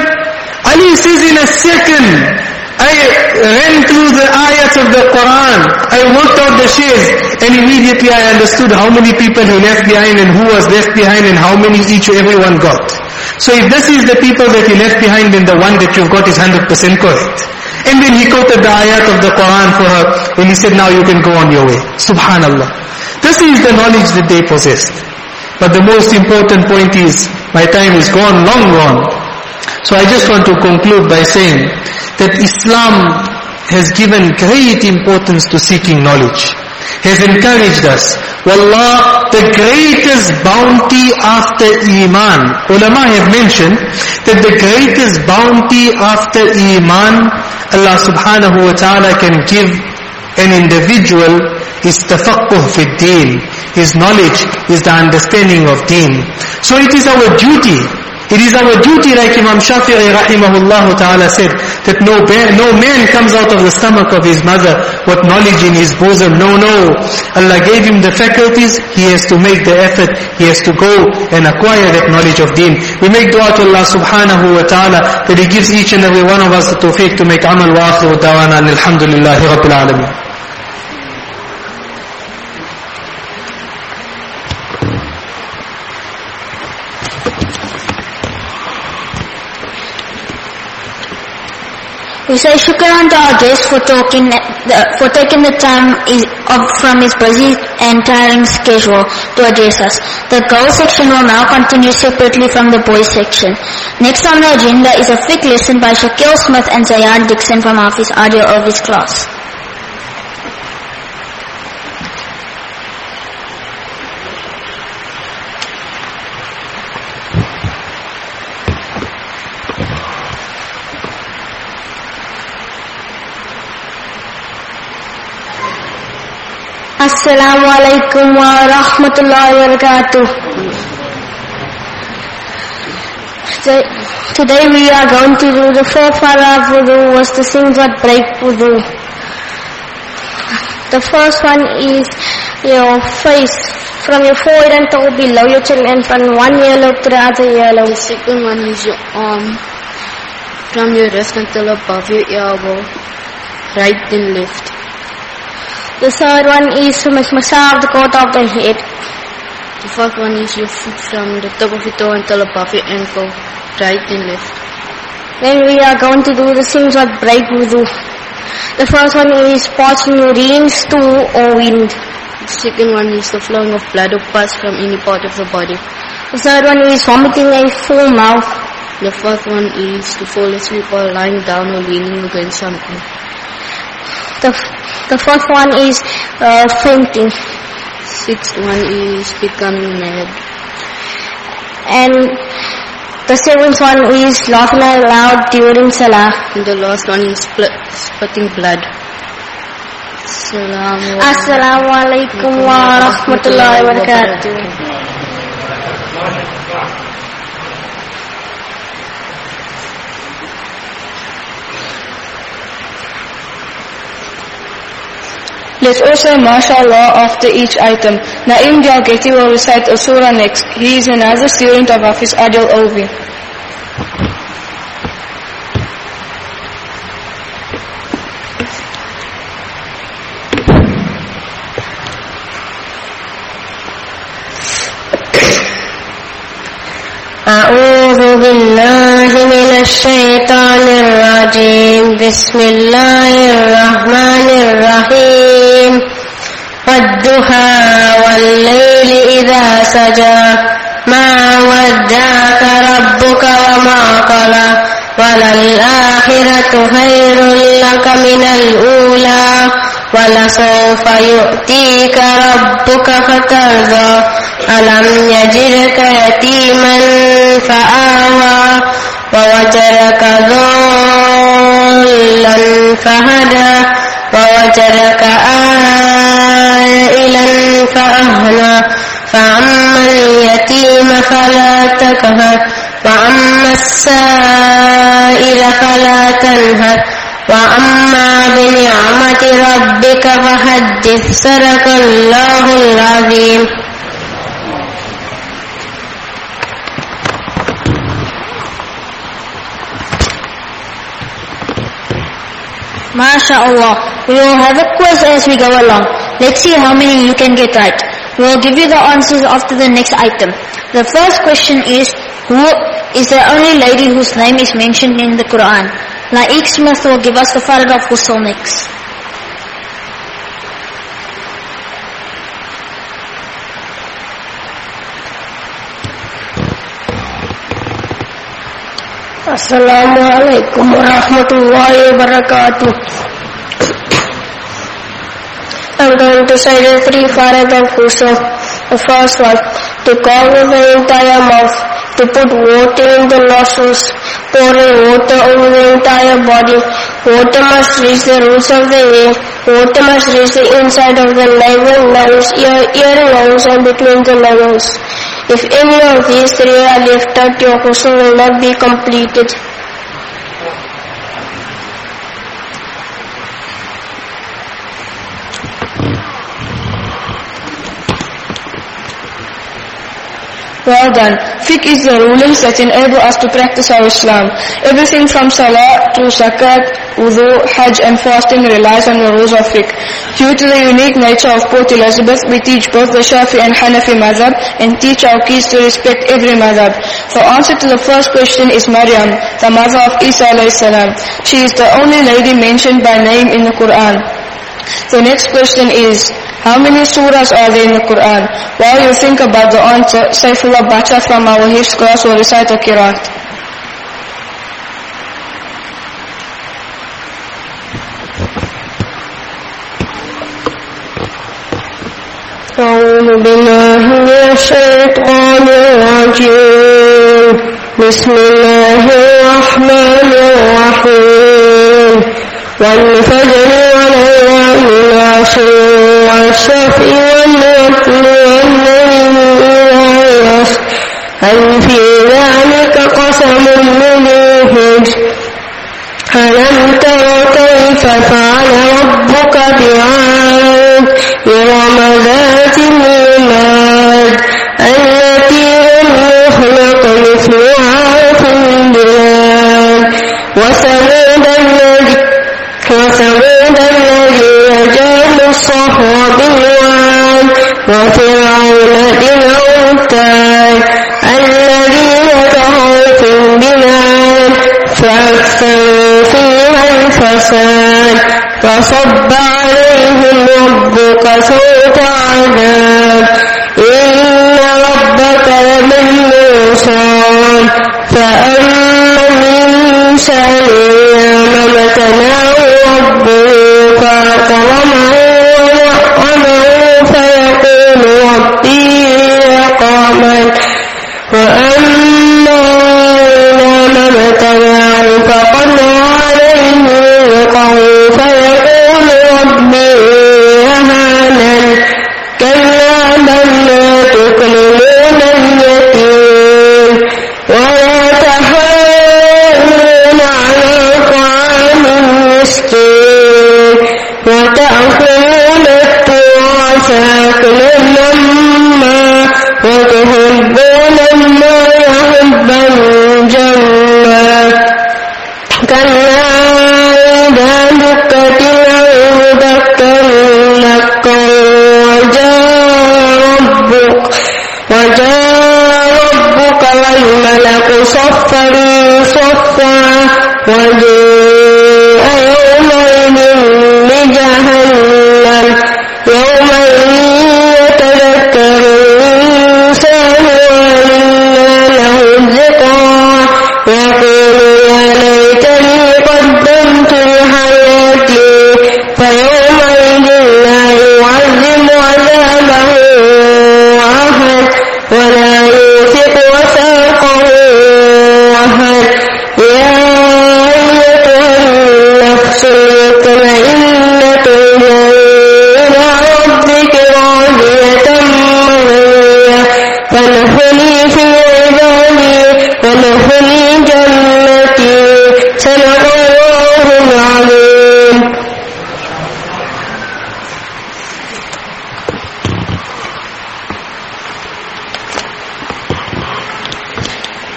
Ali says in a second, I ran through the ayats of the Quran. I worked out the shares and immediately I understood how many people he left behind and who was left behind and how many each everyone got. So if this is the people that he left behind then the one that you've got is 100% correct. And then he quoted the ayat of the Quran for her and he said now you can go on your way. Subhanallah. This is the knowledge that they possessed. But the most important point is, my time is gone, long gone. So I just want to conclude by saying that Islam has given great importance to seeking knowledge. Has encouraged us. Wallah, the greatest bounty after Iman. Ulama have mentioned that the greatest bounty after Iman, Allah subhanahu wa ta'ala can give an individual is tafaqquh fi deen. His knowledge is the understanding of deen. So it is our duty it is our duty, like Imam Shafi'i rahimahullah ta'ala said, that no, no man comes out of the stomach of his mother with knowledge in his bosom. No, no. Allah gave him the faculties, he has to make the effort, he has to go and acquire that knowledge of deen. We make dua to Allah subhanahu wa ta'ala that He gives each and every one of us the tawfiq to make amal wa akhiru dawana alhamdulillahi rabbil alameen. We say shukran to our guest for talking, the, for taking the time from his busy and tiring schedule to address us. The girls section will now continue separately from the boys section. Next on the agenda is a fiqh lesson by Shaquille Smith and Zayad Dixon from Office Audio of his class. Alaikum wa rahmatullahi wa barakatuh. Today- we are going to do the fourth para wudu was the things that break wudu. The first one is your face from your forehead and toe below your chin and from one earlobe to the other earlobe. The second one is your arm from your wrist until above your elbow, right and left. The third one is to make massage the coat of the head. The fourth one is your foot from the top of your toe until above your ankle, right and left. Then we are going to do the things that break wudu. The first one is passing urine, stool or wind. The second one is the flowing of blood or pus from any part of the body. The third one is vomiting a full mouth. The fourth one is to fall asleep while lying down or leaning against something. The, the fourth one is uh, fainting. Sixth one is becoming mad. And the seventh one is laughing out loud during salah. And the last one is spitting blood. Assalamu Assalamu alaikum wa rahmatullahi wa barakatuh. Let's also mashallah after each item. Naim Jalgeti will recite a surah next. He is another student of Hafiz Adil Ovi. أعوذ بالله من الشيطان الرجيم. بسم الله الرحمن الرحيم. والضحى والليل إذا سجى. ما ودعك ربك وما قلى. وللآخرة خير لك من الأولى. ولسوف يؤتيك ربك فترضى. ألم يجدك يتيما فآوى ووجدك ضالا فهدى ووجدك عائلا فأهنى فأما اليتيم فلا تكهر وأما السائل فلا تنهر وأما بنعمة ربك فحدث صدق الله العظيم MashaAllah. We will have a quiz as we go along. Let's see how many you can get right. We will give you the answers after the next item. The first question is, who is the only lady whose name is mentioned in the Quran? Laik Smith will give us the Farad of Ghusl next. Assalamu alaikum warahmatullahi wabarakatuh. I'm going to say the three farad of Ghusl. The first one, to cover the entire mouth, to put water in the nostrils, pouring water over the entire body. Water must reach the roots of the ear. Water must reach the inside of the navel, nose, ear, ear, nose, and between the nose. If any of these three are left out, your ghusl will not be completed. Well done. Fiqh is the rulings that enable us to practice our Islam. Everything from Salah to Zakat, Wudu, Hajj and fasting relies on the rules of fiqh. Due to the unique nature of Port Elizabeth, we teach both the Shafi and Hanafi madhab and teach our kids to respect every madhab. The answer to the first question is Maryam, the mother of Isa salam. She is the only lady mentioned by name in the Quran. The next question is, how many surahs are there in the Quran? While you think about the answer, Saifullah Bacha from our Hifz class will recite a Qiraat. أعوذ بالله من الشيطان الرجيم. بسم الله الرحمن الرحيم. والفجر وليال العشر والشفع والليل إذا يسر هل في ذلك قسم لذي ألم تر كيف فعل ربك بعاد؟ إرم ذات بالواد وفرعون ذي الأوتاد الذين طغوا في البلاد فأكثروا فيها الفساد. فصب عليهم ربك سوط عذاب. إن ربك لبالمرصاد فأما الإنسان إذا ما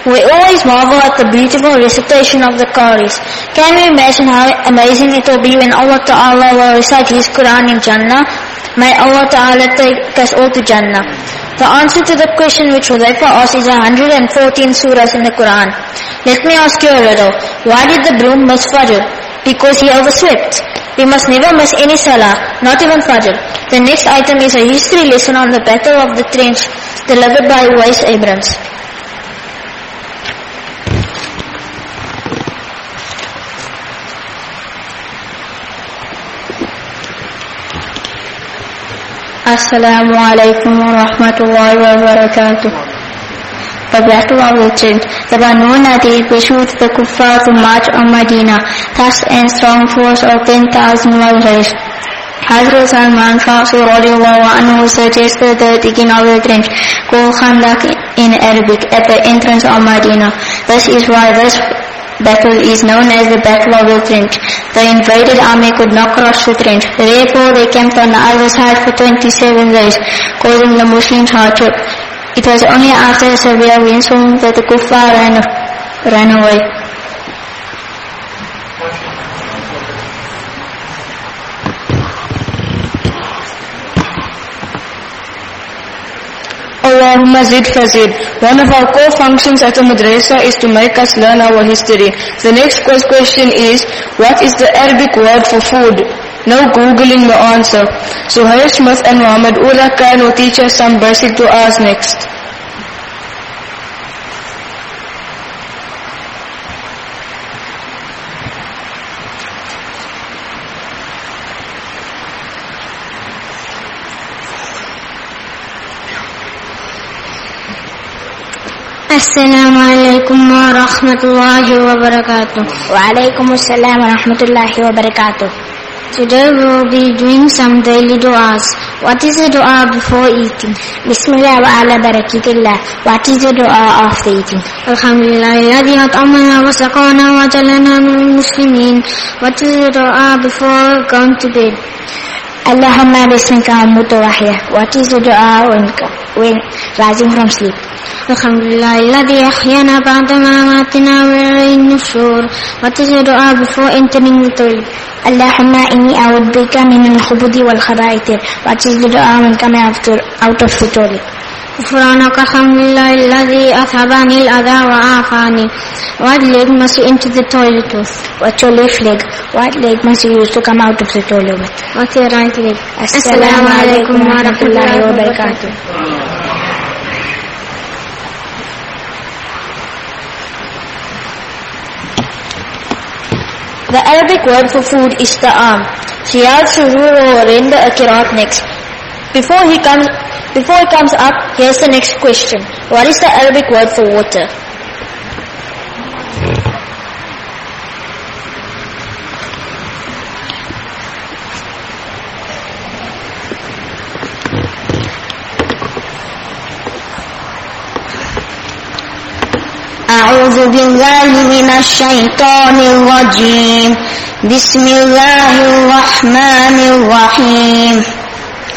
We always marvel at the beautiful recitation of the Qaris. Can we imagine how amazing it will be when Allah Ta'ala will recite His Quran in Jannah? May Allah Ta'ala take us all to Jannah. The answer to the question which Hudayfa asked is 114 surahs in the Quran. Let me ask you a riddle. Why did the broom miss Fajr? Because he overslept. We must never miss any salah, not even Fajr. The next item is a history lesson on the Battle of the Trench delivered by Weiss Abrams. Alaikum wa rahmatullahi wa barakatuh. The battle of the Trench. The Banu Nadir pursued the Kuffar to march on Medina. Thus a strong force of 10,000 was raised. Hazrat Salman Farsi anhu suggested the digging of the trench called Khandak in Arabic at the entrance of Medina. This is why this battle is known as the Battle of the Trench. The invaded army could not cross the trench. Therefore, they camped on the other side for 27 days, causing the Muslims hardship. It was only after a severe windstorm that the Kuffar ran, ran away. Allahumma zid fazid. One of our core functions at the madrasa is to make us learn our history. The next ques- question is, what is the Arabic word for food? No googling the answer. So Hayat Smith and Muhammad Ura Khan will teach us some basic du'as next. Assalamu alaikum wa rahmatullahi wa barakatuh. Wa alaikum assalam wa rahmatullahi wa barakatuh. Today we will be doing some daily du'as. What is the dua before eating? Bismillah wa ala barakatillah. What is the dua after eating? Alhamdulillah, الذي أطعمنا وسقانا وجعلنا من المسلمين. What is the dua before going to bed? Allahumma bismika amutu wahya. What is the dua when, when rising from sleep? Alhamdulillah, الذي أحيانا بعدما أماتنا وإليه النشور. What is the dua before entering the toilet? Inni a'udhu bika min al-khubuthi wal khaba'ithir. What is the dua when coming to, out of the toilet? غفرانك الحمد لله الذي أذهبني الأذى وعافاني What leg must you into the toilet with? What's your left leg? What leg must you use to come out of the toilet with? What's your right leg? Assalamu alaikum wa rahmatullahi wa barakatuh. The Arabic word for food is ta'am. Shiyad Surur will render a kirat next. Before he comes, before he comes up, here's the next question. What is the Arabic word for water? أعوذ بالله من الشيطان الرجيم بسم الله الرحمن الرحيم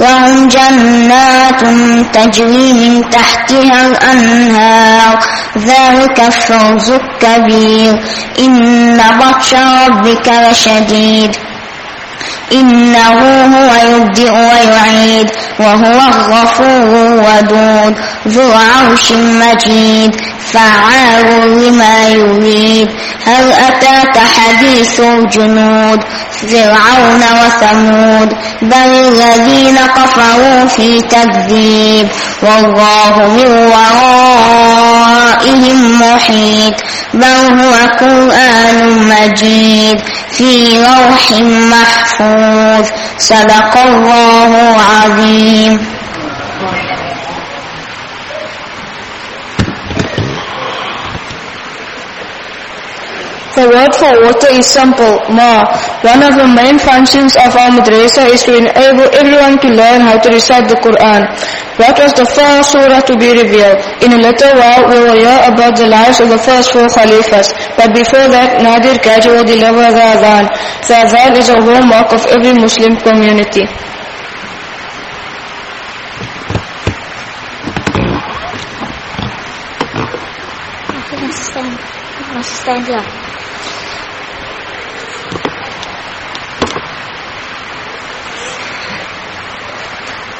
لهم جنات تجري من تحتها الأنهار. ذلك الفوز الكبير. إن بطش ربك لشديد. إنه هو يبدئ ويعيد. وهو الغفور الودود. ذو عرش مجيد. فعال لما يريد. هل أتاك حديث الجنود؟ فرعون وثمود. بل الذين كفروا في تكذيب. والله من ورائهم محيط. بل هو قرآن مجيد. في لوح محفوظ. صدق الله العظيم. The word for water is simple, ma. One of the main functions of our madrasa is to enable everyone to learn how to recite the Quran. What was the first surah to be revealed? In a little while, we will hear about the lives of the first four Khalifas. But before that, Nadir Kaji will deliver the Adhan. The Adhan is a hallmark of every Muslim community. Stand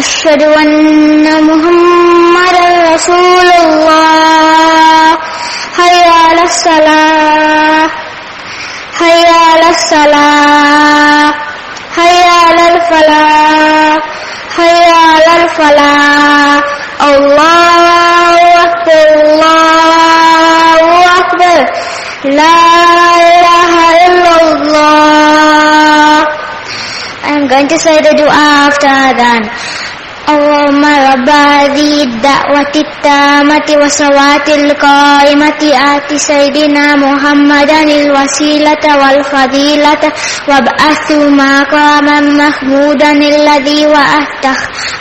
أشهد أن محمدا رسول الله حي على الصلاة حي على الصلاة حي على الفلاح حي على الفلاح الله أكبر الله أكبر لا إله إلا الله I'm going to say the dua after Adhan. اللهم رب هذه الدعوة التامة والصلاة القائمة آت سيدنا محمدا الوسيلة والفضيلة وابعثه مقاما محمودا الذي وأهته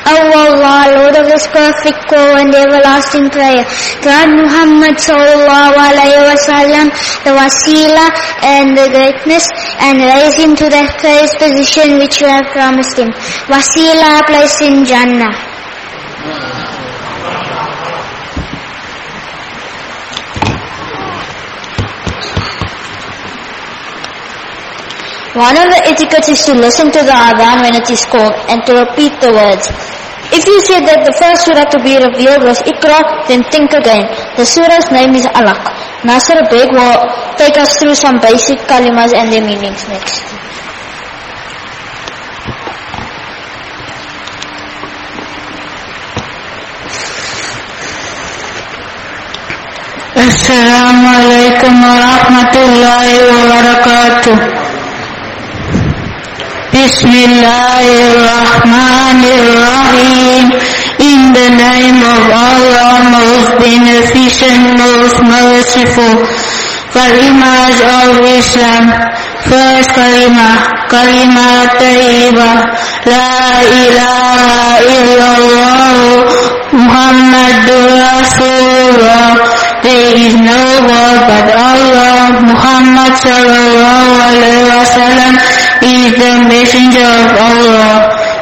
Oh Allah, Lord of this perfect call and everlasting prayer, grant Muhammad sallallahu alayhi wa sallam the wasila and the greatness and raise him to that praised position which you have promised him. Wasila placed in Jannah. One of the etiquettes is to listen to the adhan when it is called and to repeat the words. If you say that the first surah to be revealed was Iqra, then think again. The surah's name is Alaq. Nasir Beg will take us through some basic kalimas and their meanings next. Assalamu alaikum wa rahmatullahi wa barakatuh. بسم الله الرحمن الرحيم In the name of Allah, most beneficent, most merciful. Kalimas of Islam. First kalima, kalima tayyiba. La ilaha illallah. Muhammadur Rasulullah. There is no God but Allah. Muhammad sallallahu alaihi wasallam is the messenger of Allah.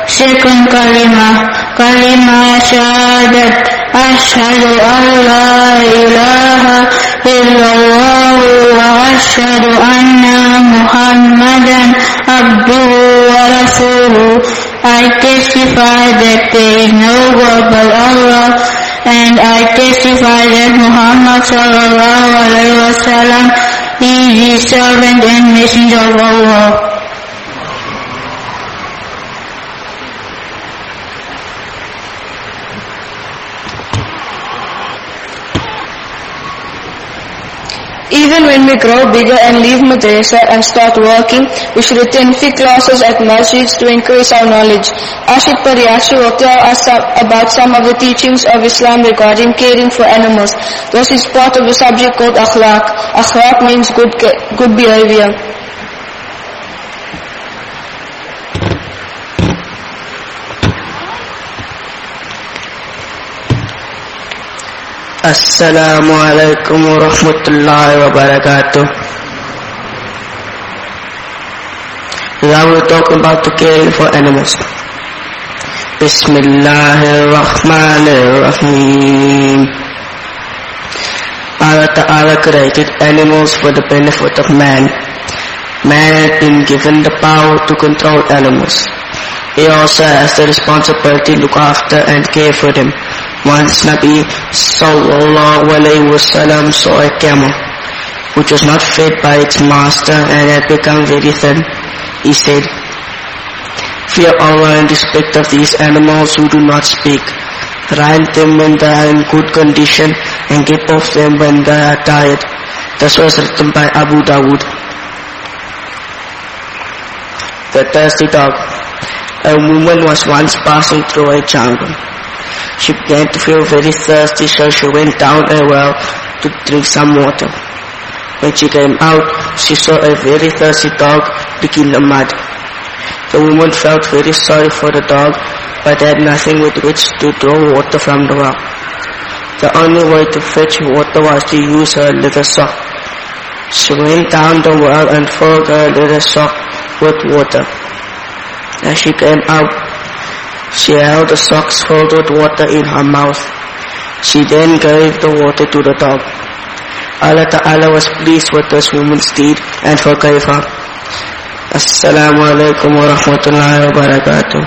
Second kalima, kalima syahadat. Ashhadu an la ilaha illallah wa ashhadu anna Muhammadan abduhu wa rasuluh. I testify that there is no God but Allah and I testify that Muhammad sallallahu alaihi wasallam is his servant and messenger of Allah. Even when we grow bigger and leave madrasa and start working, we should attend fiqh classes at masjids to increase our knowledge. Ashik Pariyashi will tell us about some of the teachings of Islam regarding caring for animals. This is part of the subject called akhlaq. Akhlaq means good, good behavior. السلام عليكم ورحمة الله وبركاته. Now we'll talk about the caring for animals. Bismillahirrahmanirrahim. Allah Ta'ala created animals for the benefit of man. Man had been given the power to control animals. He also has the responsibility to look after and care for them. Once Nabi Sallallahu Alaihi Wasallam saw a camel which was not fed by its master and had become very thin. He said, Fear Allah in respect of these animals who do not speak. Ride them when they are in good condition and get off them when they are tired. This was written by Abu Dawood. The thirsty dog. A woman was once passing through a jungle. She began to feel very thirsty so she went down a well to drink some water. When she came out, she saw a very thirsty dog picking the mud. The woman felt very sorry for the dog, but had nothing with which to draw water from the well. The only way to fetch water was to use her leather sock. She went down the well and filled her leather sock with water. As she came out, she held the socks filled with water in her mouth. She then gave the water to the dog. Allah Ta'ala was pleased with this woman's deed and forgave her. Assalamu alaikum wa rahmatullahi wa barakatuh.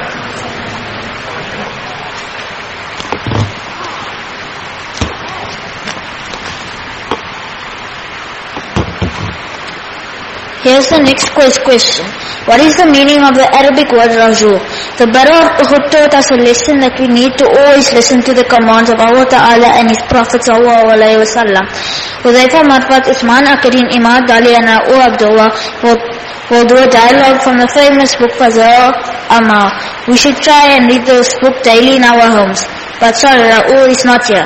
Here's the next question. What is the meaning of the Arabic word rajul? The Battle of Uhud taught us a lesson that we need to always listen to the commands of Allah Ta'ala and His Prophet Sallallahu Alaihi Wasallam. Hudayfa Marfat, Usman Akadin, Imad Daliana, O Abdullah will, will do a dialogue from the famous book Fazail Amal. We should try and read this book daily in our homes. But sorry, Ra'ul is not here.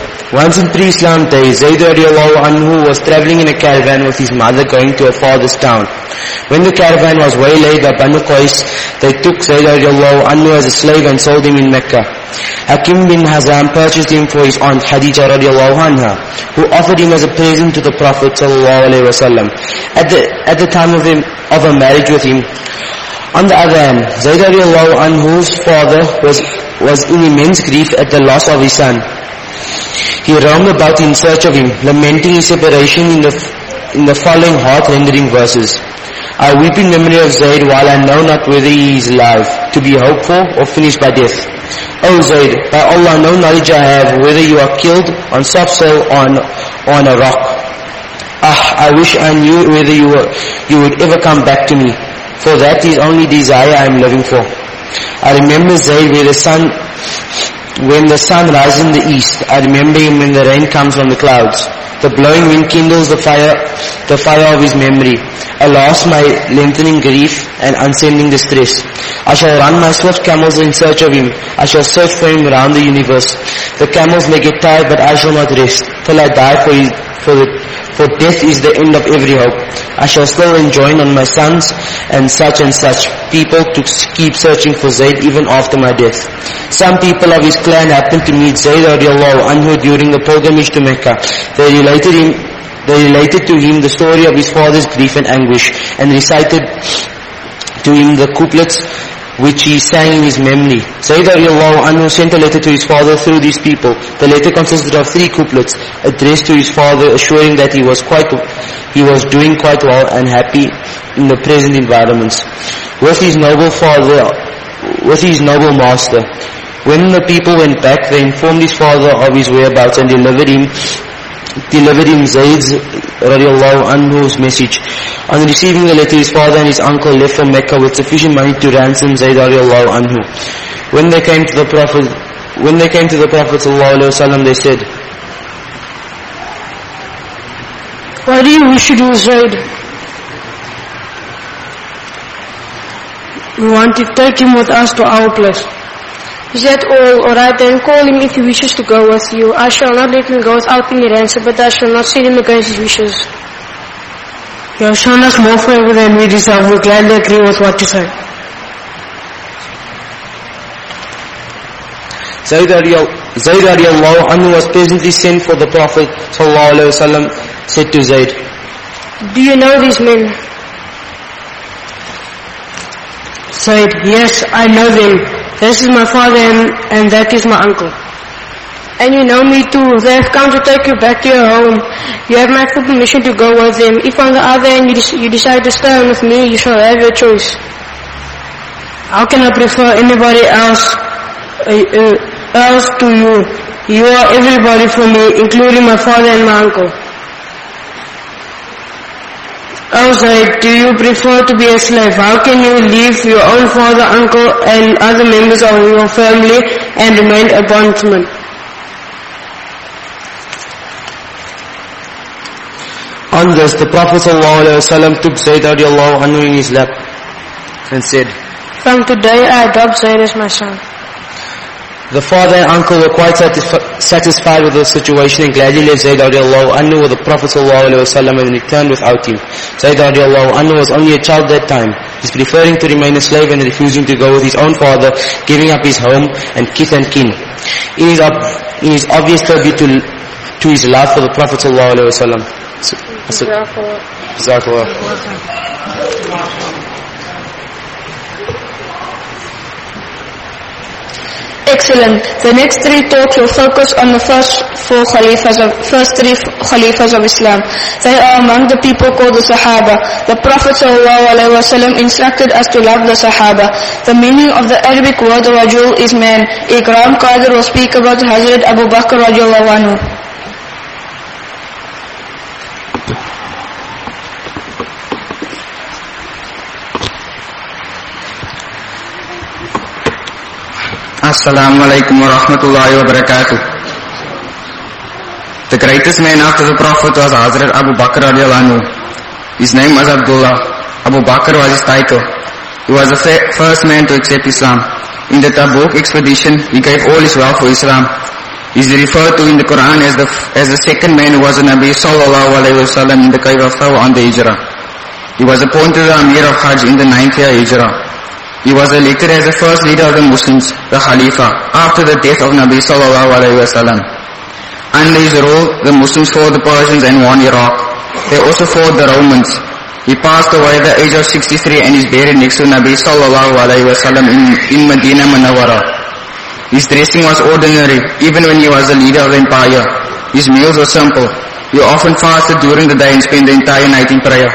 Once in pre-Islam days, Zayd anhu was traveling in a caravan with his mother going to her father's town. When the caravan was waylaid by Banu Qais, they took Zayd anhu as a slave and sold him in Mecca. Hakim bin Hazam purchased him for his aunt Khadija radiallahu anha, who offered him as a present to the Prophet sallallahu alaihi wasallam. At the, at the time of, him, of her marriage with him, on the other hand, Zayd radiallahu anhu's father was, was in immense grief at the loss of his son. He roamed about in search of him, lamenting his separation in the, in the following heart-rendering verses. I weep in memory of Zayd while I know not whether he is alive, to be hopeful or finished by death. O Zayd, by Allah no knowledge I have whether you are killed on soft soil or on, or on a rock. Ah, I wish I knew whether you, were, you would ever come back to me, for that is only desire I am living for. I remember Zayd where the sun when the sun rises in the east, I remember him when the rain comes from the clouds. The blowing wind kindles the fire, the fire of his memory. Alas, my lengthening grief and unsending distress. I shall run my swift camels in search of him. I shall search for him round the universe. The camels may get tired, but I shall not rest till I die for his, for the, for death is the end of every hope. I shall still enjoin on my sons and such and such people to keep searching for Zayd even after my death. Some people of his clan happened to meet Zayd radiallahu anhu during the pilgrimage to Mecca. They related him they related to him the story of his father's grief and anguish and recited to him the couplets which he sang in his memory. Zayd anhu sent a letter to his father through these people. The letter consisted of three couplets addressed to his father assuring that he was quite, he was doing quite well and happy in the present environments. With his noble father, with his noble master. When the people went back, they informed his father of his whereabouts and delivered him delivered him Zayd's radiallahu anhu's message. On receiving the letter, his father and his uncle left for Mecca with sufficient money to ransom Zayd radiallahu anhu. When they came to the Prophet, when they came to the Prophet sallallahu alaihi wasallam, they said, Why do you wish to do Zayd? We want to take him with us to our place. Is that all? Alright then, call him if he wishes to go with you. I shall not let him go without any ransom, but I shall not send him against his wishes. You have shown us more favor than we deserve. We gladly agree with what you said. Zayd radi- Zayd radiallahu anhu was presently sent for the Prophet sallallahu alaihi wasallam said to Zayd, Do you know these men? Said, yes, I know them. This is my father and, and that is my uncle. And you know me too. They have come to take you back to your home. You have my full permission to go with them. If on the other hand you, dec- you decide to stay with me, you shall have your choice. How can I prefer anybody else, uh, uh, else to you? You are everybody for me, including my father and my uncle. Oh, Zaid, do you prefer to be a slave? How can you leave your own father, uncle, and other members of your family and remain a bondsman? On this, the Prophet ﷺ took Zayd radiallahu anhu in his lap and said, From today I adopt Zayd as my son. The father and uncle were quite satisfi- satisfied with the situation and gladly left Zayd radiallahu anhu with the Prophet ﷺ and returned without him. Zayd radiallahu anhu was only a child that time. He's preferring to remain a slave and refusing to go with his own father, giving up his home and kith and kin. In his, ob- in his obvious tribute to, to his love for the Prophet ﷺ. So, so, Jazakallah. Excellent. The next three talks will focus on the first four Khalifas of, first three Khalifas of Islam. They are among the people called the Sahaba. The Prophet ﷺ instructed us to love the Sahaba. The meaning of the Arabic word rajul is man. Ikram Qadir will speak about Hazrat Abu Bakr radiallahu anhu. Assalamu alaikum wa rahmatullahi wa barakatuh. The greatest man after the Prophet was Hazrat Abu Bakr radiallahu. His name was Abdullah. Abu Bakr was his title. He was the fir- first man to accept Islam. In the Tabuk expedition, he gave all his wealth for Islam. He is referred to in the Quran as the, as the second man who was a Nabi sallallahu alayhi wa sallam in the of on the Hijrah. He was appointed the Amir of Hajj in the ninth year Hijrah. He was elected as the first leader of the Muslims, the Khalifa, after the death of Nabi sallallahu alayhi wa sallam. Under his rule, the Muslims fought the Persians and won Iraq. They also fought the Romans. He passed away at the age of 63 and is buried next to Nabi sallallahu alayhi wa sallam in, in Medina Munawwara. His dressing was ordinary, even when he was the leader of the empire. His meals were simple. He often fasted during the day and spent the entire night in prayer.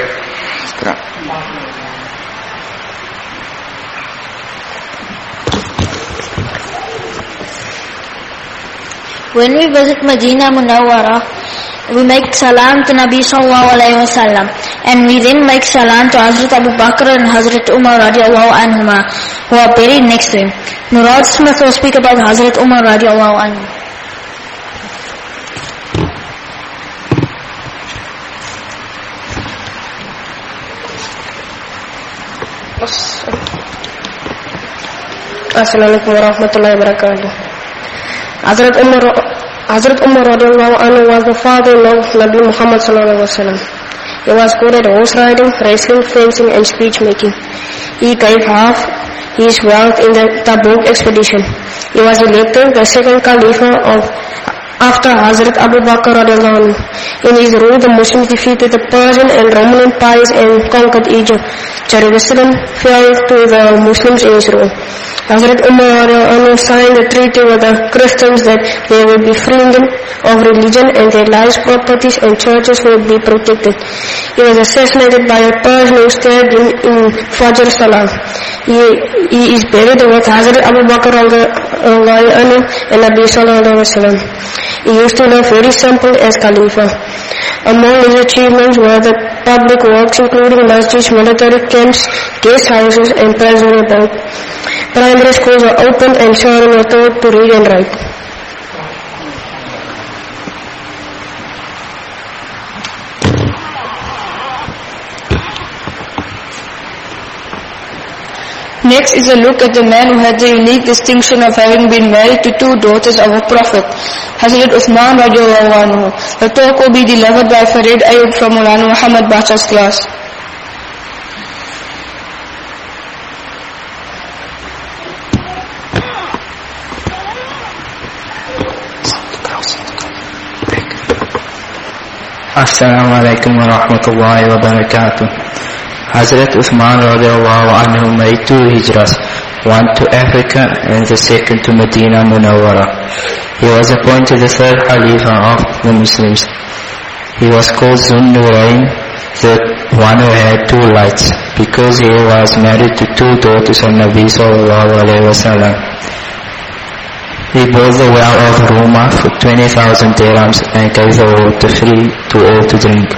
When we visit Medina Munawwara, we make salam to Nabi sallallahu alayhi wasallam and we then make salam to Hazrat Abu Bakr and Hazrat Umar radiallahu anhuma who are buried next to him. Murad Smith will speak about Hazrat Umar radiallahu anhu. Assalamualaikum warahmatullahi wabarakatuh. Hazrat Umar, Hazrat Umar radiallahu anhu was the father-in-law of Nabi Muhammad sallallahu alaihi wasallam. He was good at horse riding, wrestling, fencing and speech making. He gave half his wealth in the Tabuk expedition. He was elected the second Caliph of after Hazrat Abu Bakr radiallahu anhu. In his rule, the Muslims defeated the Persian and Roman empires and conquered Egypt. Jerusalem fell to the Muslims in his rule. Hazrat Umar radiallahu signed a treaty with the Christians that there would be freedom of religion and their lives, properties and churches would be protected. He was assassinated by a Persian who stabbed him in Fajr Salah. He, he is buried with Hazrat Abu Bakr radiallahu anhu and Nabi sallallahu alaihi wasallam. He used to live very simple as Khalifa. Among his achievements were the public works including masjids, military camps, guest houses and prison built. Primary schools were opened and children were taught to read and write. Next is a look at the man who had the unique distinction of having been married to two daughters of a prophet, Hazrat Uthman radiallahu anhu. The talk will be delivered by Farid Ayub from Mulana Muhammad Bacha's class. Assalamu alaikum wa rahmatullahi wa barakatuh. Hazrat Uthman anhu made two hijras, one to Africa and the second to Medina Munawwara. He was appointed the third Khalifa of the Muslims. He was called Zun Nurayn, the one who had two lights, because he was married to two daughters of Nabi sallallahu alayhi wa sallam. He built the well of Ruma for 20,000 dirhams and gave the water free to all to drink.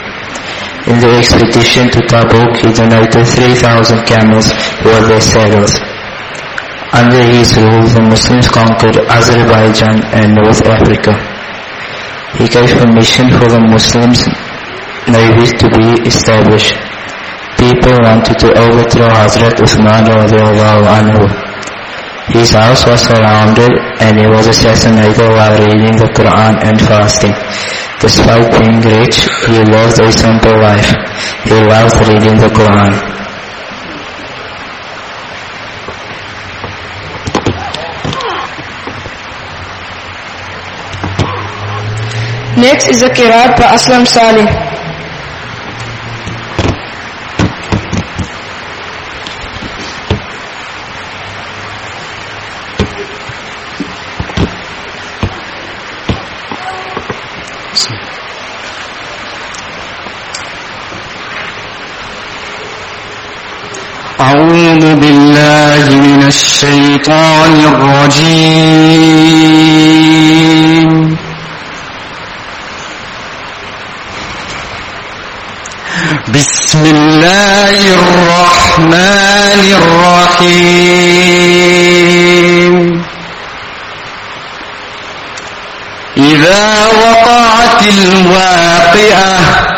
In the expedition to Tabuk, he donated 3,000 camels for their saddles. Under his rule, the Muslims conquered Azerbaijan and North Africa. He gave permission for the Muslims navies to be established. People wanted to overthrow Hazrat Uthman radiallahu anhu. His house was surrounded and he was assassinated while reading the Quran and fasting. Despite being rich, he lived a simple life. He loved reading the Quran. Next is a Qirat by Aslam Saleh. أعوذ بالله من الشيطان الرجيم. بسم الله الرحمن الرحيم. إذا وقعت الواقعة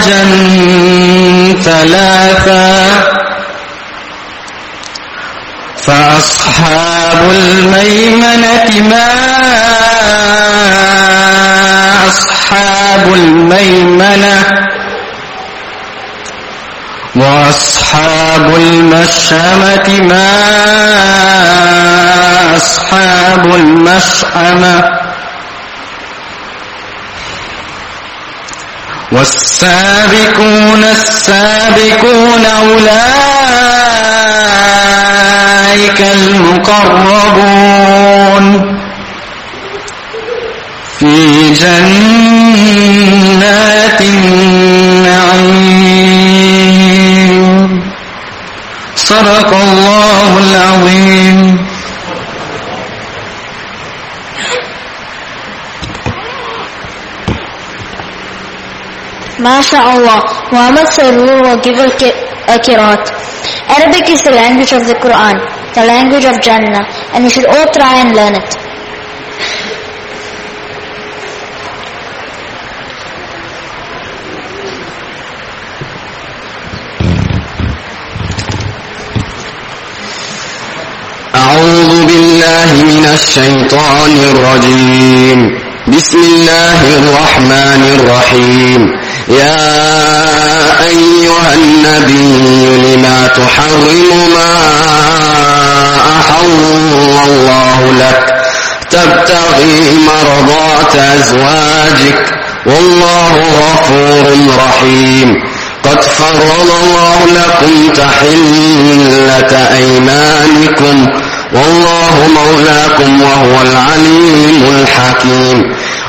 أزواجا ثلاثا. فأصحاب الميمنة ما أصحاب الميمنة؟ وأصحاب المشأمة ما أصحاب المشأمة؟ والسابقون السابقون أولئك المقربون في جنات النعيم. صدق الله العظيم. MashaAllah, Muhammad Sarur will give a, ki- a kirat. Arabic is the language of the Quran, the language of Jannah, and you should all try and learn it. أعوذ بالله من الشيطان الرجيم بسم الله الرحمن الرحيم يا أيها النبي لما تحرم ما أحل الله لك تبتغي مرضات أزواجك والله غفور رحيم قد فرض الله لكم تحلة أيمانكم والله مولاكم وهو العليم الحكيم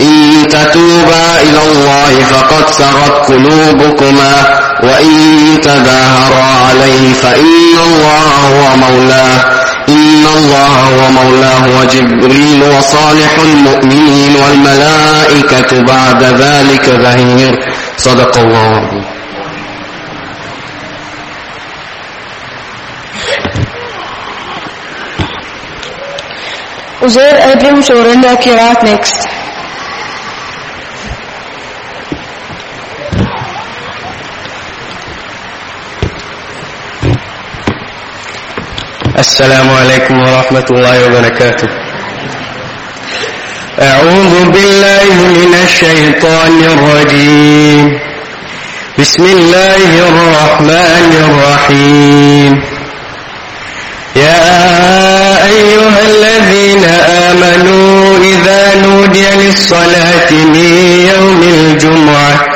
إن تتوبا إلى الله فقد سغت قلوبكما وإن تظاهرا عليه فإن الله هو مولاه. إن الله هو مولاه وجبريل وصالح المؤمنين والملائكة بعد ذلك ظهير. صدق الله العظيم. Uzair Abram Shoranda Kirat next. السلام عليكم ورحمة الله وبركاته. أعوذ بالله من الشيطان الرجيم. بسم الله الرحمن الرحيم. يا أيها الذين آمنوا إذا نودي للصلاة من يوم الجمعة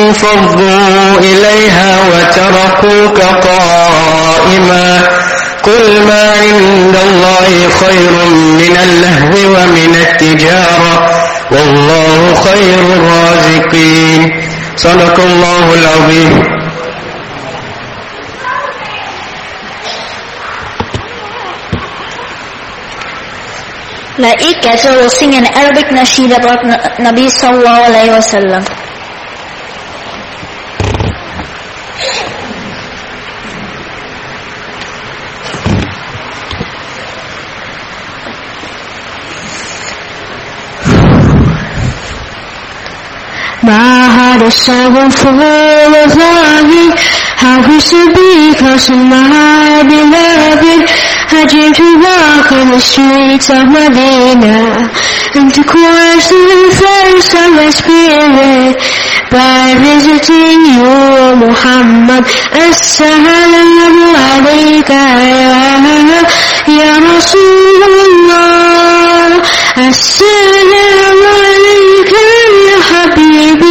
انفضوا إليها وتركوك قائما قل ما عند الله خير من اللهو ومن التجارة والله خير الرازقين. صدق الله العظيم. Laik Catcher will sing an Arabic nasheed about Nabi sallallahu alayhi wa so full of longing. How we should be close to my beloved. I dream to walk on the streets of Medina and to quench the thirst of my spirit by visiting you, Muhammad. Assalamu alayka ya Rasulullah. Assalamu alayka ya Habibi,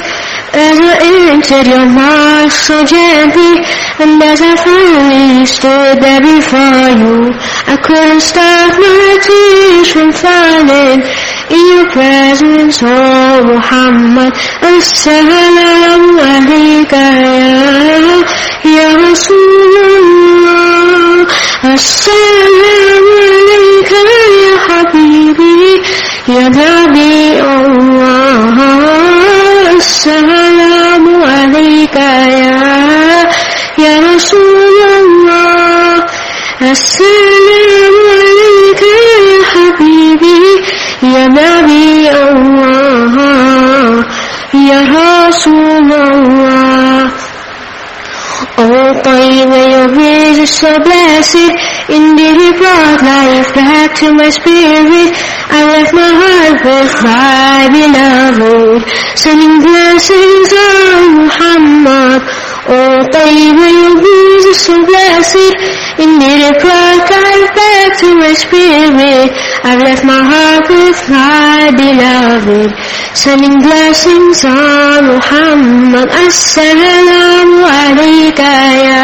entered your mouth so gently, and as I finally stood there before you, I couldn't stop my tears from falling in your presence, oh Muhammad. Assalamu alayka ya, ya Rasulullah. Assalamu alayka ya Habibi, ya Nabi Allah. Blessed. Indeed, you brought life back to my spirit. I left my heart with my beloved, sending blessings on Muhammad. Oh, Tayyib, your ways are so blessed. Indeed, you brought life back to my spirit. I left my heart with my beloved, Sending blessings on Muhammad. Assalamu alayka ya,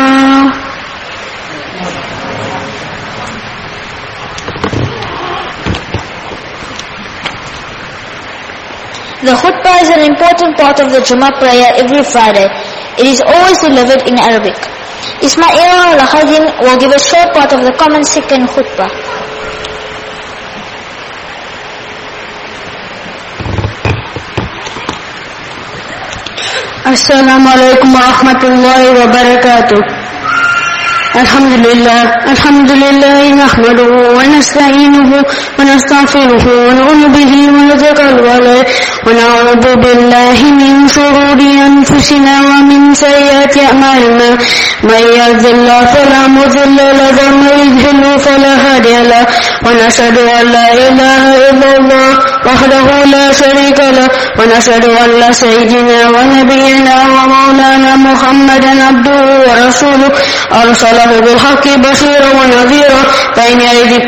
The khutbah is an important part of the Jummah prayer every Friday. It is always delivered in Arabic. Ismail Al-Hajin will give a short part of the common second khutbah. Assalamu alaikum wa rahmatullahi wa barakatuh. الحمد لله الحمد لله نحمده ونستعينه ونستغفره ونؤمن به ونتوكل عليه ونعوذ بالله من شرور أنفسنا ومن سيئات أعمالنا. من يهد الله فلا مضل له ومن يضلل فلا هادي له. ونشهد أن لا إله إلا الله وحده لا شريك له. ونشهد أن سيدنا ونبينا ومولانا محمدا عبده ورسوله. أرسله بالحق بشيرا ونذيرا بين يدي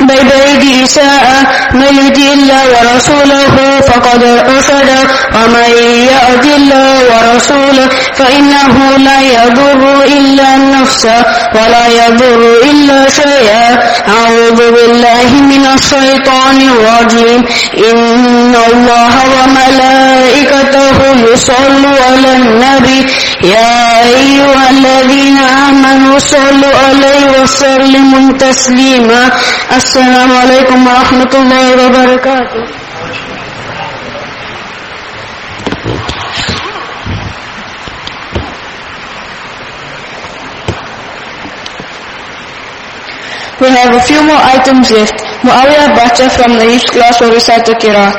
بين يدي ساعة من يهدي الله ورسوله فقد رشد ومن يهد الله ورسوله فإنه لا يضر إلا نفسه ولا يضر إلا شيئا. أعوذ بالله من الشيطان الرجيم. إن الله وملائكته يصلوا على النبي. يا أيها الذين آمنوا صلوا عليه وسلموا تسليما. السلام عليكم ورحمة الله وبركاته. We have a few more items left. Muawiyah Bacha from the East class will recite the Kirat.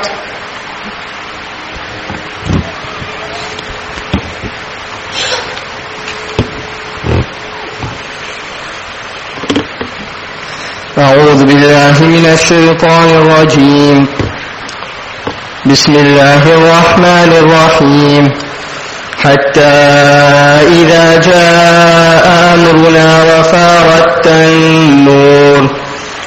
أعوذ بالله من الشيطان الرجيم بسم الله الرحمن الرحيم حتى إذا جاء أمرنا وفارت النور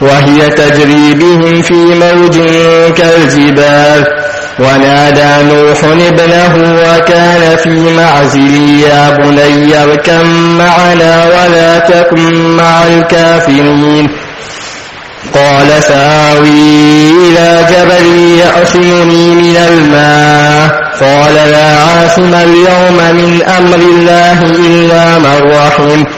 وهي تجري بهم في موج كالجبال. ونادى نوح ابنه وكان في معزل يا بني اركب معنا ولا تكن مع الكافرين. قال سآوي إلى جبل يعصمني من الماء. قال لا عاصم اليوم من أمر الله إلا من رحم.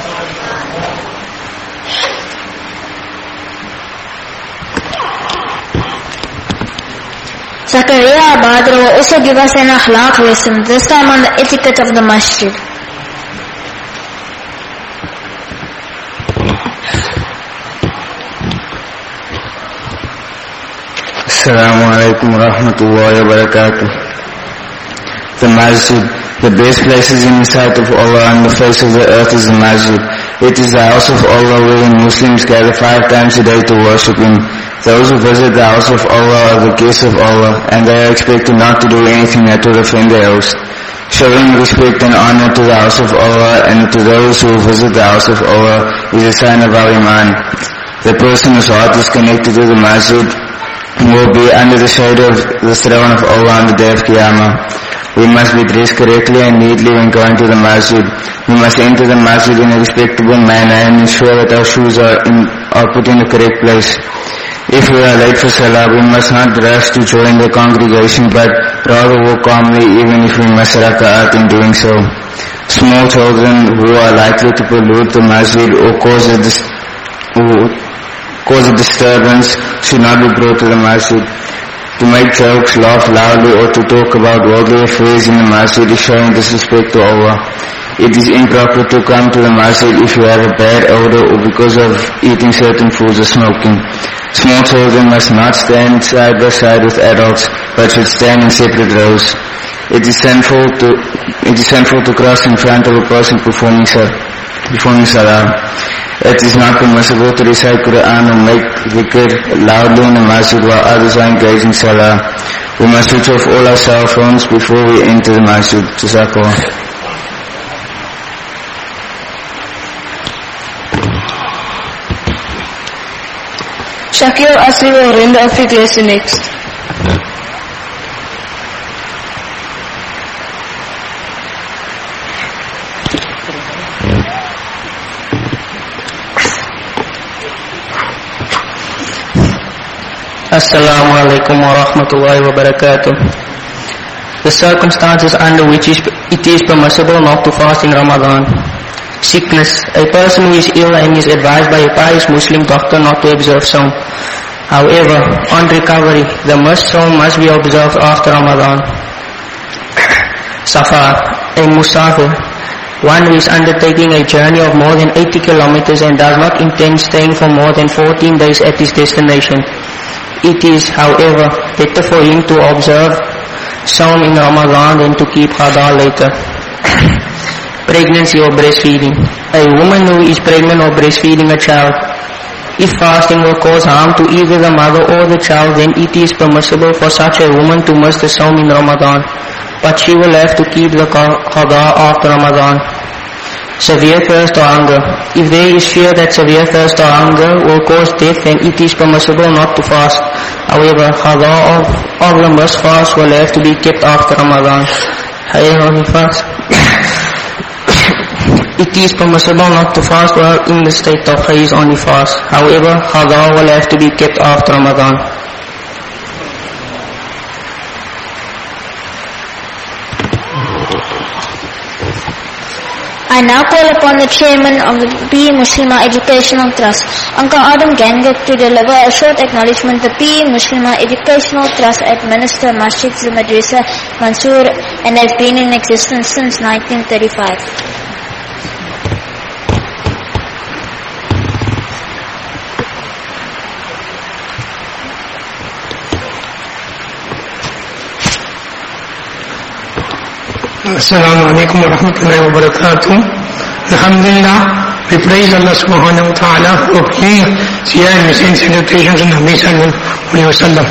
Zakaria Badr will also give us an akhlaq lesson, this time on the etiquette of the masjid. Assalamu alaikum rahmatullahi wa barakatuh. The masjid, the best places in the sight of Allah on the face of the earth is the masjid. It is the house of Allah wherein Muslims gather five times a day to worship Him. Those who visit the house of Allah are the guests of Allah, and they are expected not to do anything that would offend their host. Showing respect and honor to the house of Allah and to those who visit the house of Allah is a sign of our iman. The person whose heart is connected to the masjid will be under the shade of the throne of Allah on the day of Qiyamah. We must be dressed correctly and neatly when going to the masjid. We must enter the masjid in a respectable manner and ensure that our shoes are, in, are put in the correct place. If we are late for Salah, we must not rush to join the congregation but rather walk calmly even if we miss raka'at in doing so. Small children who are likely to pollute the masjid or cause a, dis- or cause a disturbance should not be brought to the masjid. To make jokes, laugh loudly or to talk about worldly affairs in the masjid is showing disrespect to Allah. It is improper to come to the masjid if you have a bad odor or because of eating certain foods or smoking. Small children must not stand side by side with adults, but should stand in separate rows. It is sinful to it is sinful to cross in front of a person performing performing salah. It is not permissible to recite Quran and make dhikr loudly in the masjid while others are engaged in salah. We must switch off all our cell phones before we enter the masjid. to Jazakallah. Shakir Asli will render a next. Assalamu alaikum wa rahmatullahi wa barakatuh. The circumstances under which it is permissible not to fast in Ramadan. Sickness. A person who is ill and is advised by a pious Muslim doctor not to observe Saum. However, on recovery, the must Saum must be observed after Ramadan. Safar. A musafir. One who is undertaking a journey of more than 80 kilometers and does not intend staying for more than 14 days at his destination. It is, however, better for him to observe Saum in Ramadan than to keep Qadha later. Pregnancy or breastfeeding. A woman who is pregnant or breastfeeding a child. If fasting will cause harm to either the mother or the child, then it is permissible for such a woman to miss the Saum in Ramadan. But she will have to keep the Qadha after Ramadan. Severe thirst or hunger. If there is fear that severe thirst or hunger will cause death, then it is permissible not to fast. However, Qadha of, of the must fast will have to be kept after Ramadan. Hey. it is permissible not to fast while in the state of haidh only fast. However, Qadha will have to be kept after Ramadan. I now call upon the chairman of the PE Muslima Educational Trust, Uncle Adam Gangak, to deliver a short acknowledgement. The PE Muslima Educational Trust administer Masjid Madrasa Mansoor and has been in existence since 1935. Assalamu alaikum wa rahmatullahi wa barakatuh. Alhamdulillah, we praise Allah subhanahu wa ta'ala for being here and missing salutations in Nabi sallallahu alayhi wa sallam.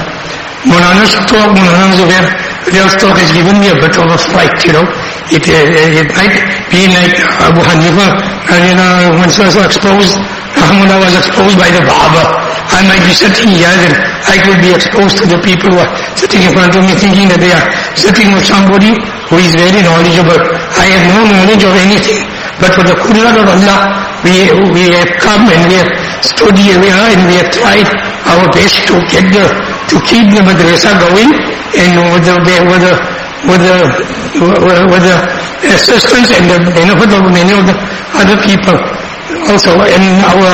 Maulana's talk, Maulana Zubair, Riyad's talk has given me a bit of a fright, you know. It, uh, it might be like Abu Hanifa, and you know, once was exposed, Rahmullah was exposed by the Baba. I might be sitting here and I could be exposed to the people who are sitting in front of me thinking that they are sitting with somebody who is very knowledgeable. I have no knowledge of anything. But for the Qudrat of Allah, we, we have come and we have stood here and we have tried our best to get the, to keep the madrasa going and with the, with the, with the, with the assistance and the benefit of many of the other people. Also, in our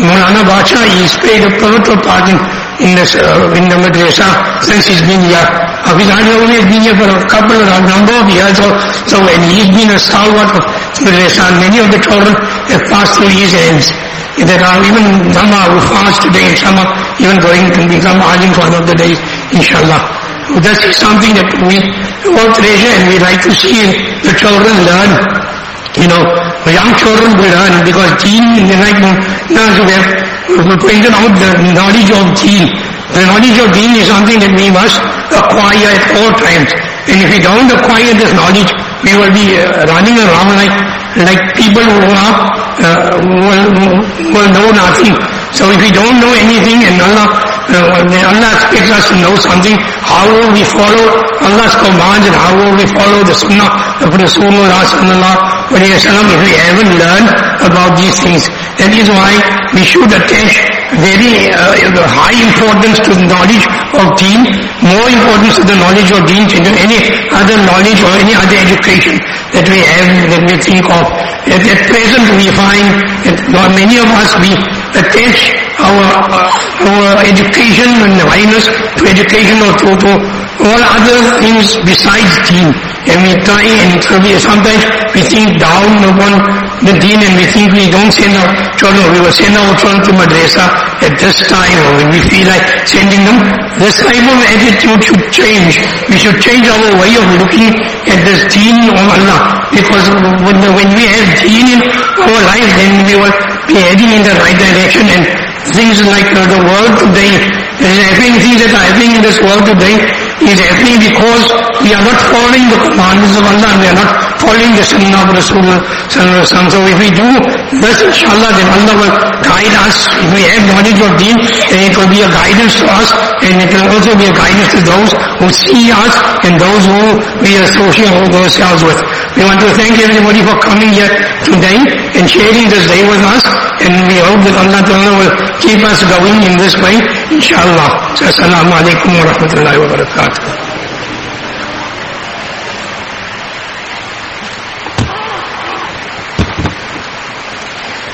Mulana Bacha, he's played a pivotal part in, in, uh, in the madrasa since he's been here. Hafiz Ali only been here for a couple of a number of years, so, so and he's been a stalwart of madrasa. And many of the children have passed through his hands. There are even some who fast today are even going to become alim one of the days, inshallah. This is something that we all treasure and we like to see the children learn. You know, young children will learn because deen, like Nazubev pointed out the knowledge of deen. The knowledge of deen is something that we must acquire at all times. And if we don't acquire this knowledge, we will be uh, running around like like people who are uh, will, will know nothing So if we don't know anything and Allah, Allah expects us to know something, how will we follow Allah's commands and how will we follow the sunnah of Rasulullah sallallahu alayhi wa sallam if we haven't learned about these things. That is why we should attach very uh, high importance to the knowledge of deen, more importance to the knowledge of deen than any other knowledge or any other education that we have, that we think of. At, at present we find that many of us, we attach our, our education and highness to education or to, to all other things besides deen. And we try and sometimes we think down upon the deen and we think we don't send our children, we will send our children to madrasa at this time or when we feel like sending them. This type of attitude should change. We should change our way of looking at this deen of Allah. Because when, when we have deen in our life, then we will be heading in the right direction and things like uh, the world today, is happening, things that happening in this world today is happening because we are not following the commandments of Allah and we are not following the sunnah of Rasulullah. So if we do this, inshallah, then Allah will guide us. If we have knowledge of deen, then it will be a guidance to us and it will also be a guidance to those who see us and those who we associate ourselves with. We want to thank everybody for coming here today and sharing this day with us and we hope that Allah will keep us going in this way, inshallah. So, Assalamu alaikum wa rahmatullahi wa.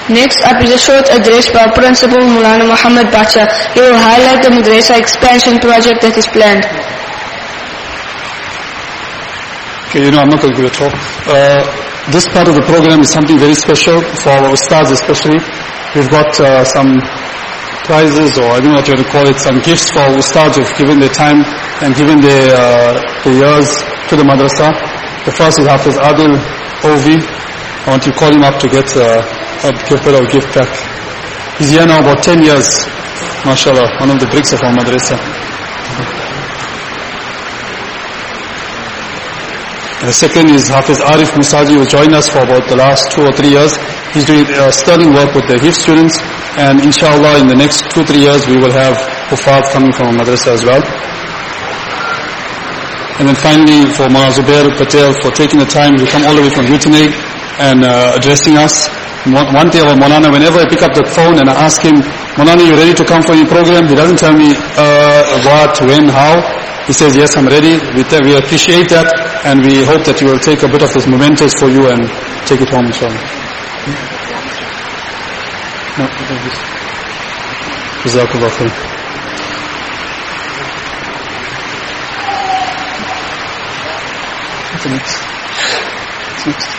Next up is a short address by our Principal Mulana Muhammad Bacha. He will highlight the madrasa expansion project that is planned. Okay, you know, I'm not going to give a talk. Uh, this part of the program is something very special for our stars especially. We've got uh, some prizes or I don't know what you want to call it, some gifts for our stars who've given their time and given their, uh, their years to the madrasa. The first is Hafiz Adil Ovi. I want to call him up to get uh, a gift, a gift pack. He's here now about 10 years. MashaAllah, one of the bricks of our madrasa. And the second is Hafiz Arif Musaji who joined us for about the last two or three years. He's doing uh, sterling work with the Hifz students and inshallah in the next two, three years we will have Huffaz coming from madrasa as well. And then finally for Mara Zubair Patel for taking the time to come all the way from Uitenhage and uh, addressing us. One day our Molana, whenever I pick up the phone and I ask him, Molana, you ready to come for any program? He doesn't tell me uh, what, when, how. He says, yes, I'm ready. We, we appreciate that and we hope that you will take a bit of this mementos for you and take it home, inshallah. No, Jazakallah khair. What's next? What's next?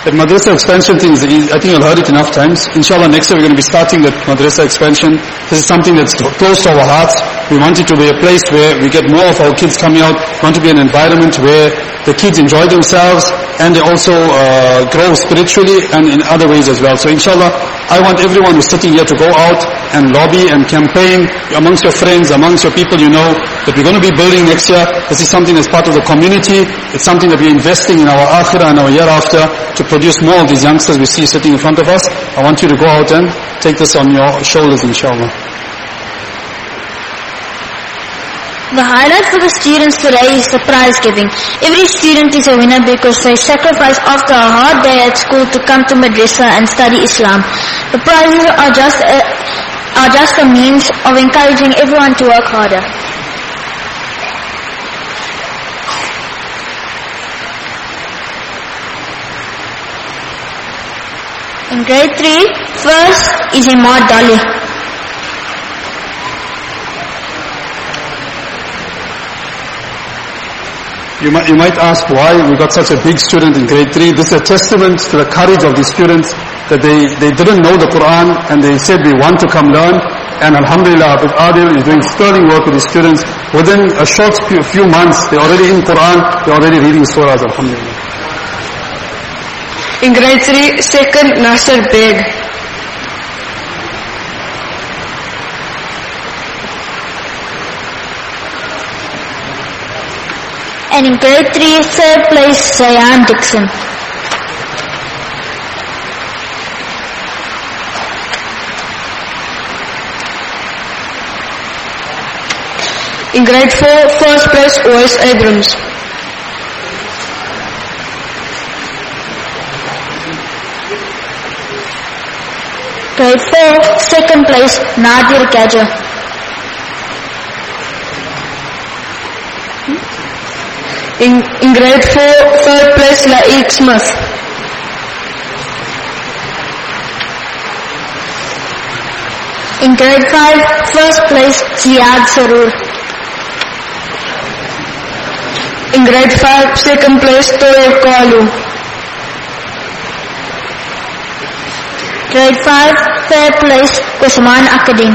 That madrasa expansion thing, is, I think you've heard it enough times. Inshallah, next year we're going to be starting that madrasa expansion. This is something that's close to our hearts. We want it to be a place where we get more of our kids coming out. We want to be an environment where the kids enjoy themselves and they also uh, grow spiritually and in other ways as well. So inshallah, I want everyone who's sitting here to go out and lobby and campaign amongst your friends, amongst your people you know, that we're going to be building next year. This is something that's part of the community. It's something that we're investing in our akhirah and our year after to produce more of these youngsters we see sitting in front of us. I want you to go out and take this on your shoulders inshallah. The highlight for the students today is the prize giving. Every student is a winner because they sacrifice after a hard day at school to come to madrasa and study Islam. The prizes are just a, are just a means of encouraging everyone to work harder. In grade 3, first is Imad Dali. You might, you might ask why we got such a big student in grade 3. This is a testament to the courage of these students that they, they didn't know the Quran and they said we want to come learn. And Alhamdulillah, Hafiz Adil is doing sterling work with his students. Within a short few, few months, they're already in Quran, they're already reading surahs, Alhamdulillah. Ingrid three second, Nasser Beg. And in grade 3, third place, Zayan Dixon. In grade 4, first place was Abrams. Grade 4, second place, Nadir Kaja. In, in grade 4, third place Laik Smith. In grade 5, first place, Ziad Sarur. In grade 5, second place Toye Kalu. Grade 5, third place, Usman Akadin.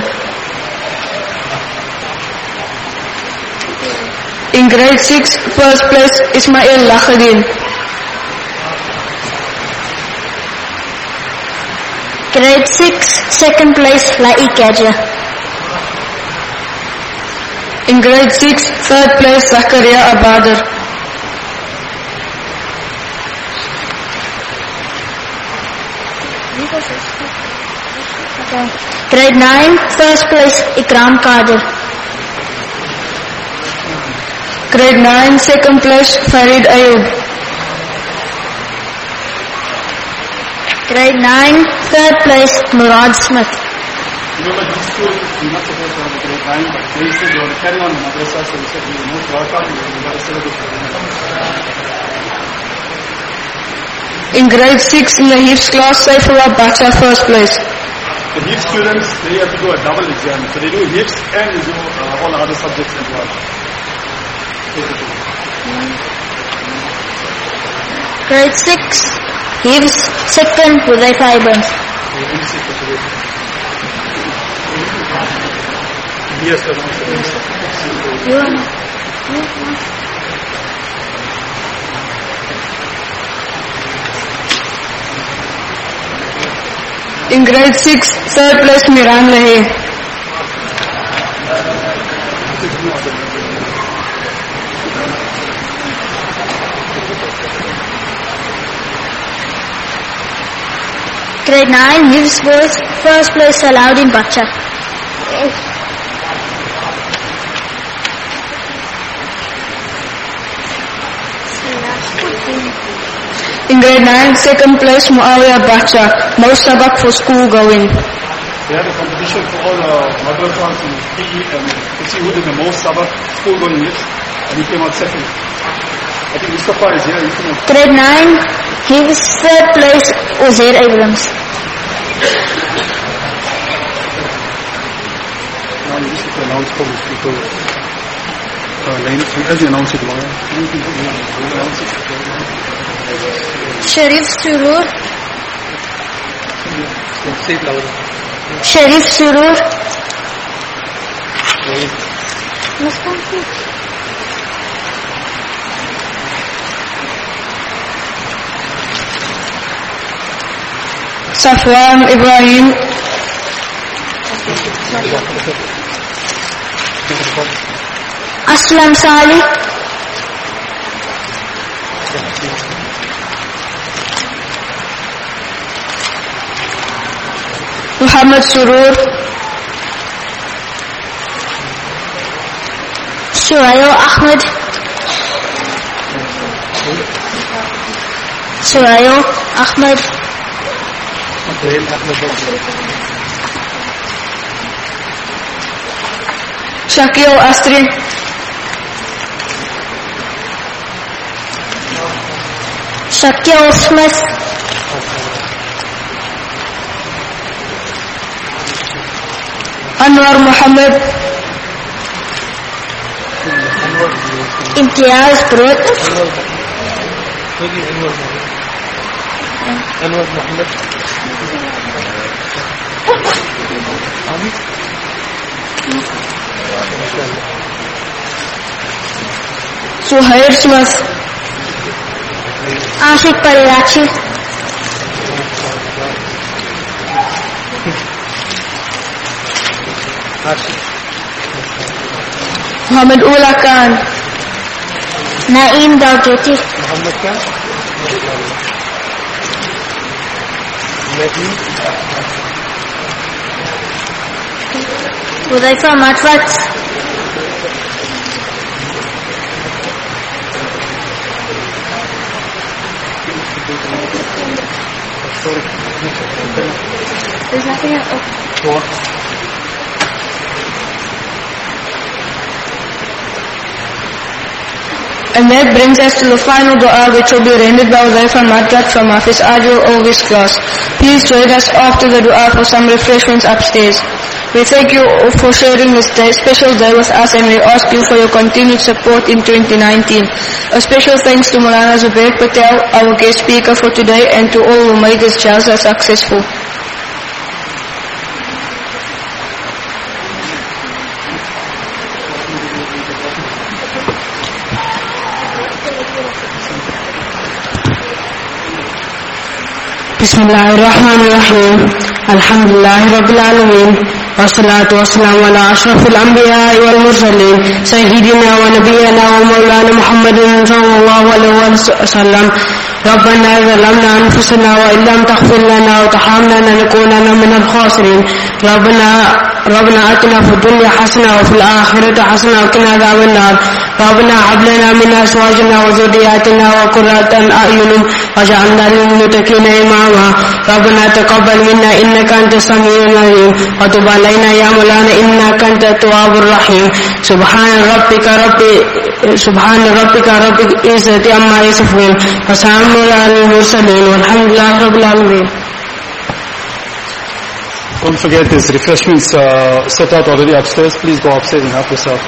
In grade 6, first place Ismail Lakhadin. Grade 6, second place, Laik Kaja. In grade 6, third place Zakaria Abadar. Grade 9, first place, Ikram Kadir. Grade 9, second place Farid Ayub. Grade 9, third place, Murad Smith. Remember, these schools, you're not supposed to have a grade 9, but they said they carry on in madrasa, so we said will not work on it, we got a syllabus for them. In grade 6, in the Hifz class, Saifullah Bacha first place. The Hifz students, they have to do a double exam. So they do Hifz and they do uh, all the other subjects as well. Grade 6, Hifz, second, Hudayfa Ibrahim. Yes, sir. In grade 6, third place Miran Lahe. Grade 9, Hifz boys, first place, allowed in Bacha. In grade 9, second place Muawiyah Bacha. Most sabak for school going. They had a competition for all the madrasas in PE and to see who did the most sabak school going years. And he came out second. I think Mustafa is here. He Grade 9, Hifz, third place, Uzair Abrams. now you just announce for these people. Uh, line, as you announce it, Lawyer. You can announce it. Sharif Surur, Say it محمد سرور. سهيل أحمد. سهيل أحمد. شكيل أسري شكيل أسمس أنور محمد. امتياز برود أنور محمد سهير سمس عاشق بريراتشي Muhammad Ula Khan. Naim Dawjati. Muhammad Khan. Naim. Udaifa Matwat. There's nothing else. And that brings us to the final dua which will be rendered by Uzaifa Madrat from Hafiz Adil Ovis class. Please join us after the dua for some refreshments upstairs. We thank you for sharing this day, special day with us and we ask you for your continued support in 2019. A special thanks to Mulana Zubair Patel, our guest speaker for today and to all who made this jalsa successful. بسم الله الرحمن الرحيم الحمد لله رب العالمين والصلاة والسلام على أشرف الأنبياء والمرسلين سيدنا ونبينا ومولانا محمد صلى الله عليه وسلم ربنا ظلمنا أنفسنا وإن لم تغفر لنا وترحمنا لنكونن من الخاسرين ربنا ربنا آتنا في الدنيا حسنة وفي الآخرة حسنة وقنا عذاب النار. ربنا هب لنا من أزواجنا وذرياتنا وقرة أعين واجعلنا للمتقين إماما. ربنا تقبل منا إنك أنت السميع العليم. وتب علينا يا مولانا إنك أنت التواب الرحيم. سبحان ربك رب سبحان ربك رب العزة عما يصفون. وسلام على المرسلين. والحمد لله رب العالمين. Don't forget there's refreshments uh, set out already upstairs. Please go upstairs and help yourself.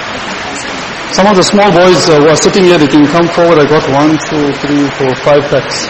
Some of the small boys uh, who are sitting here, they can come forward. I got one, two, three, four, five packs.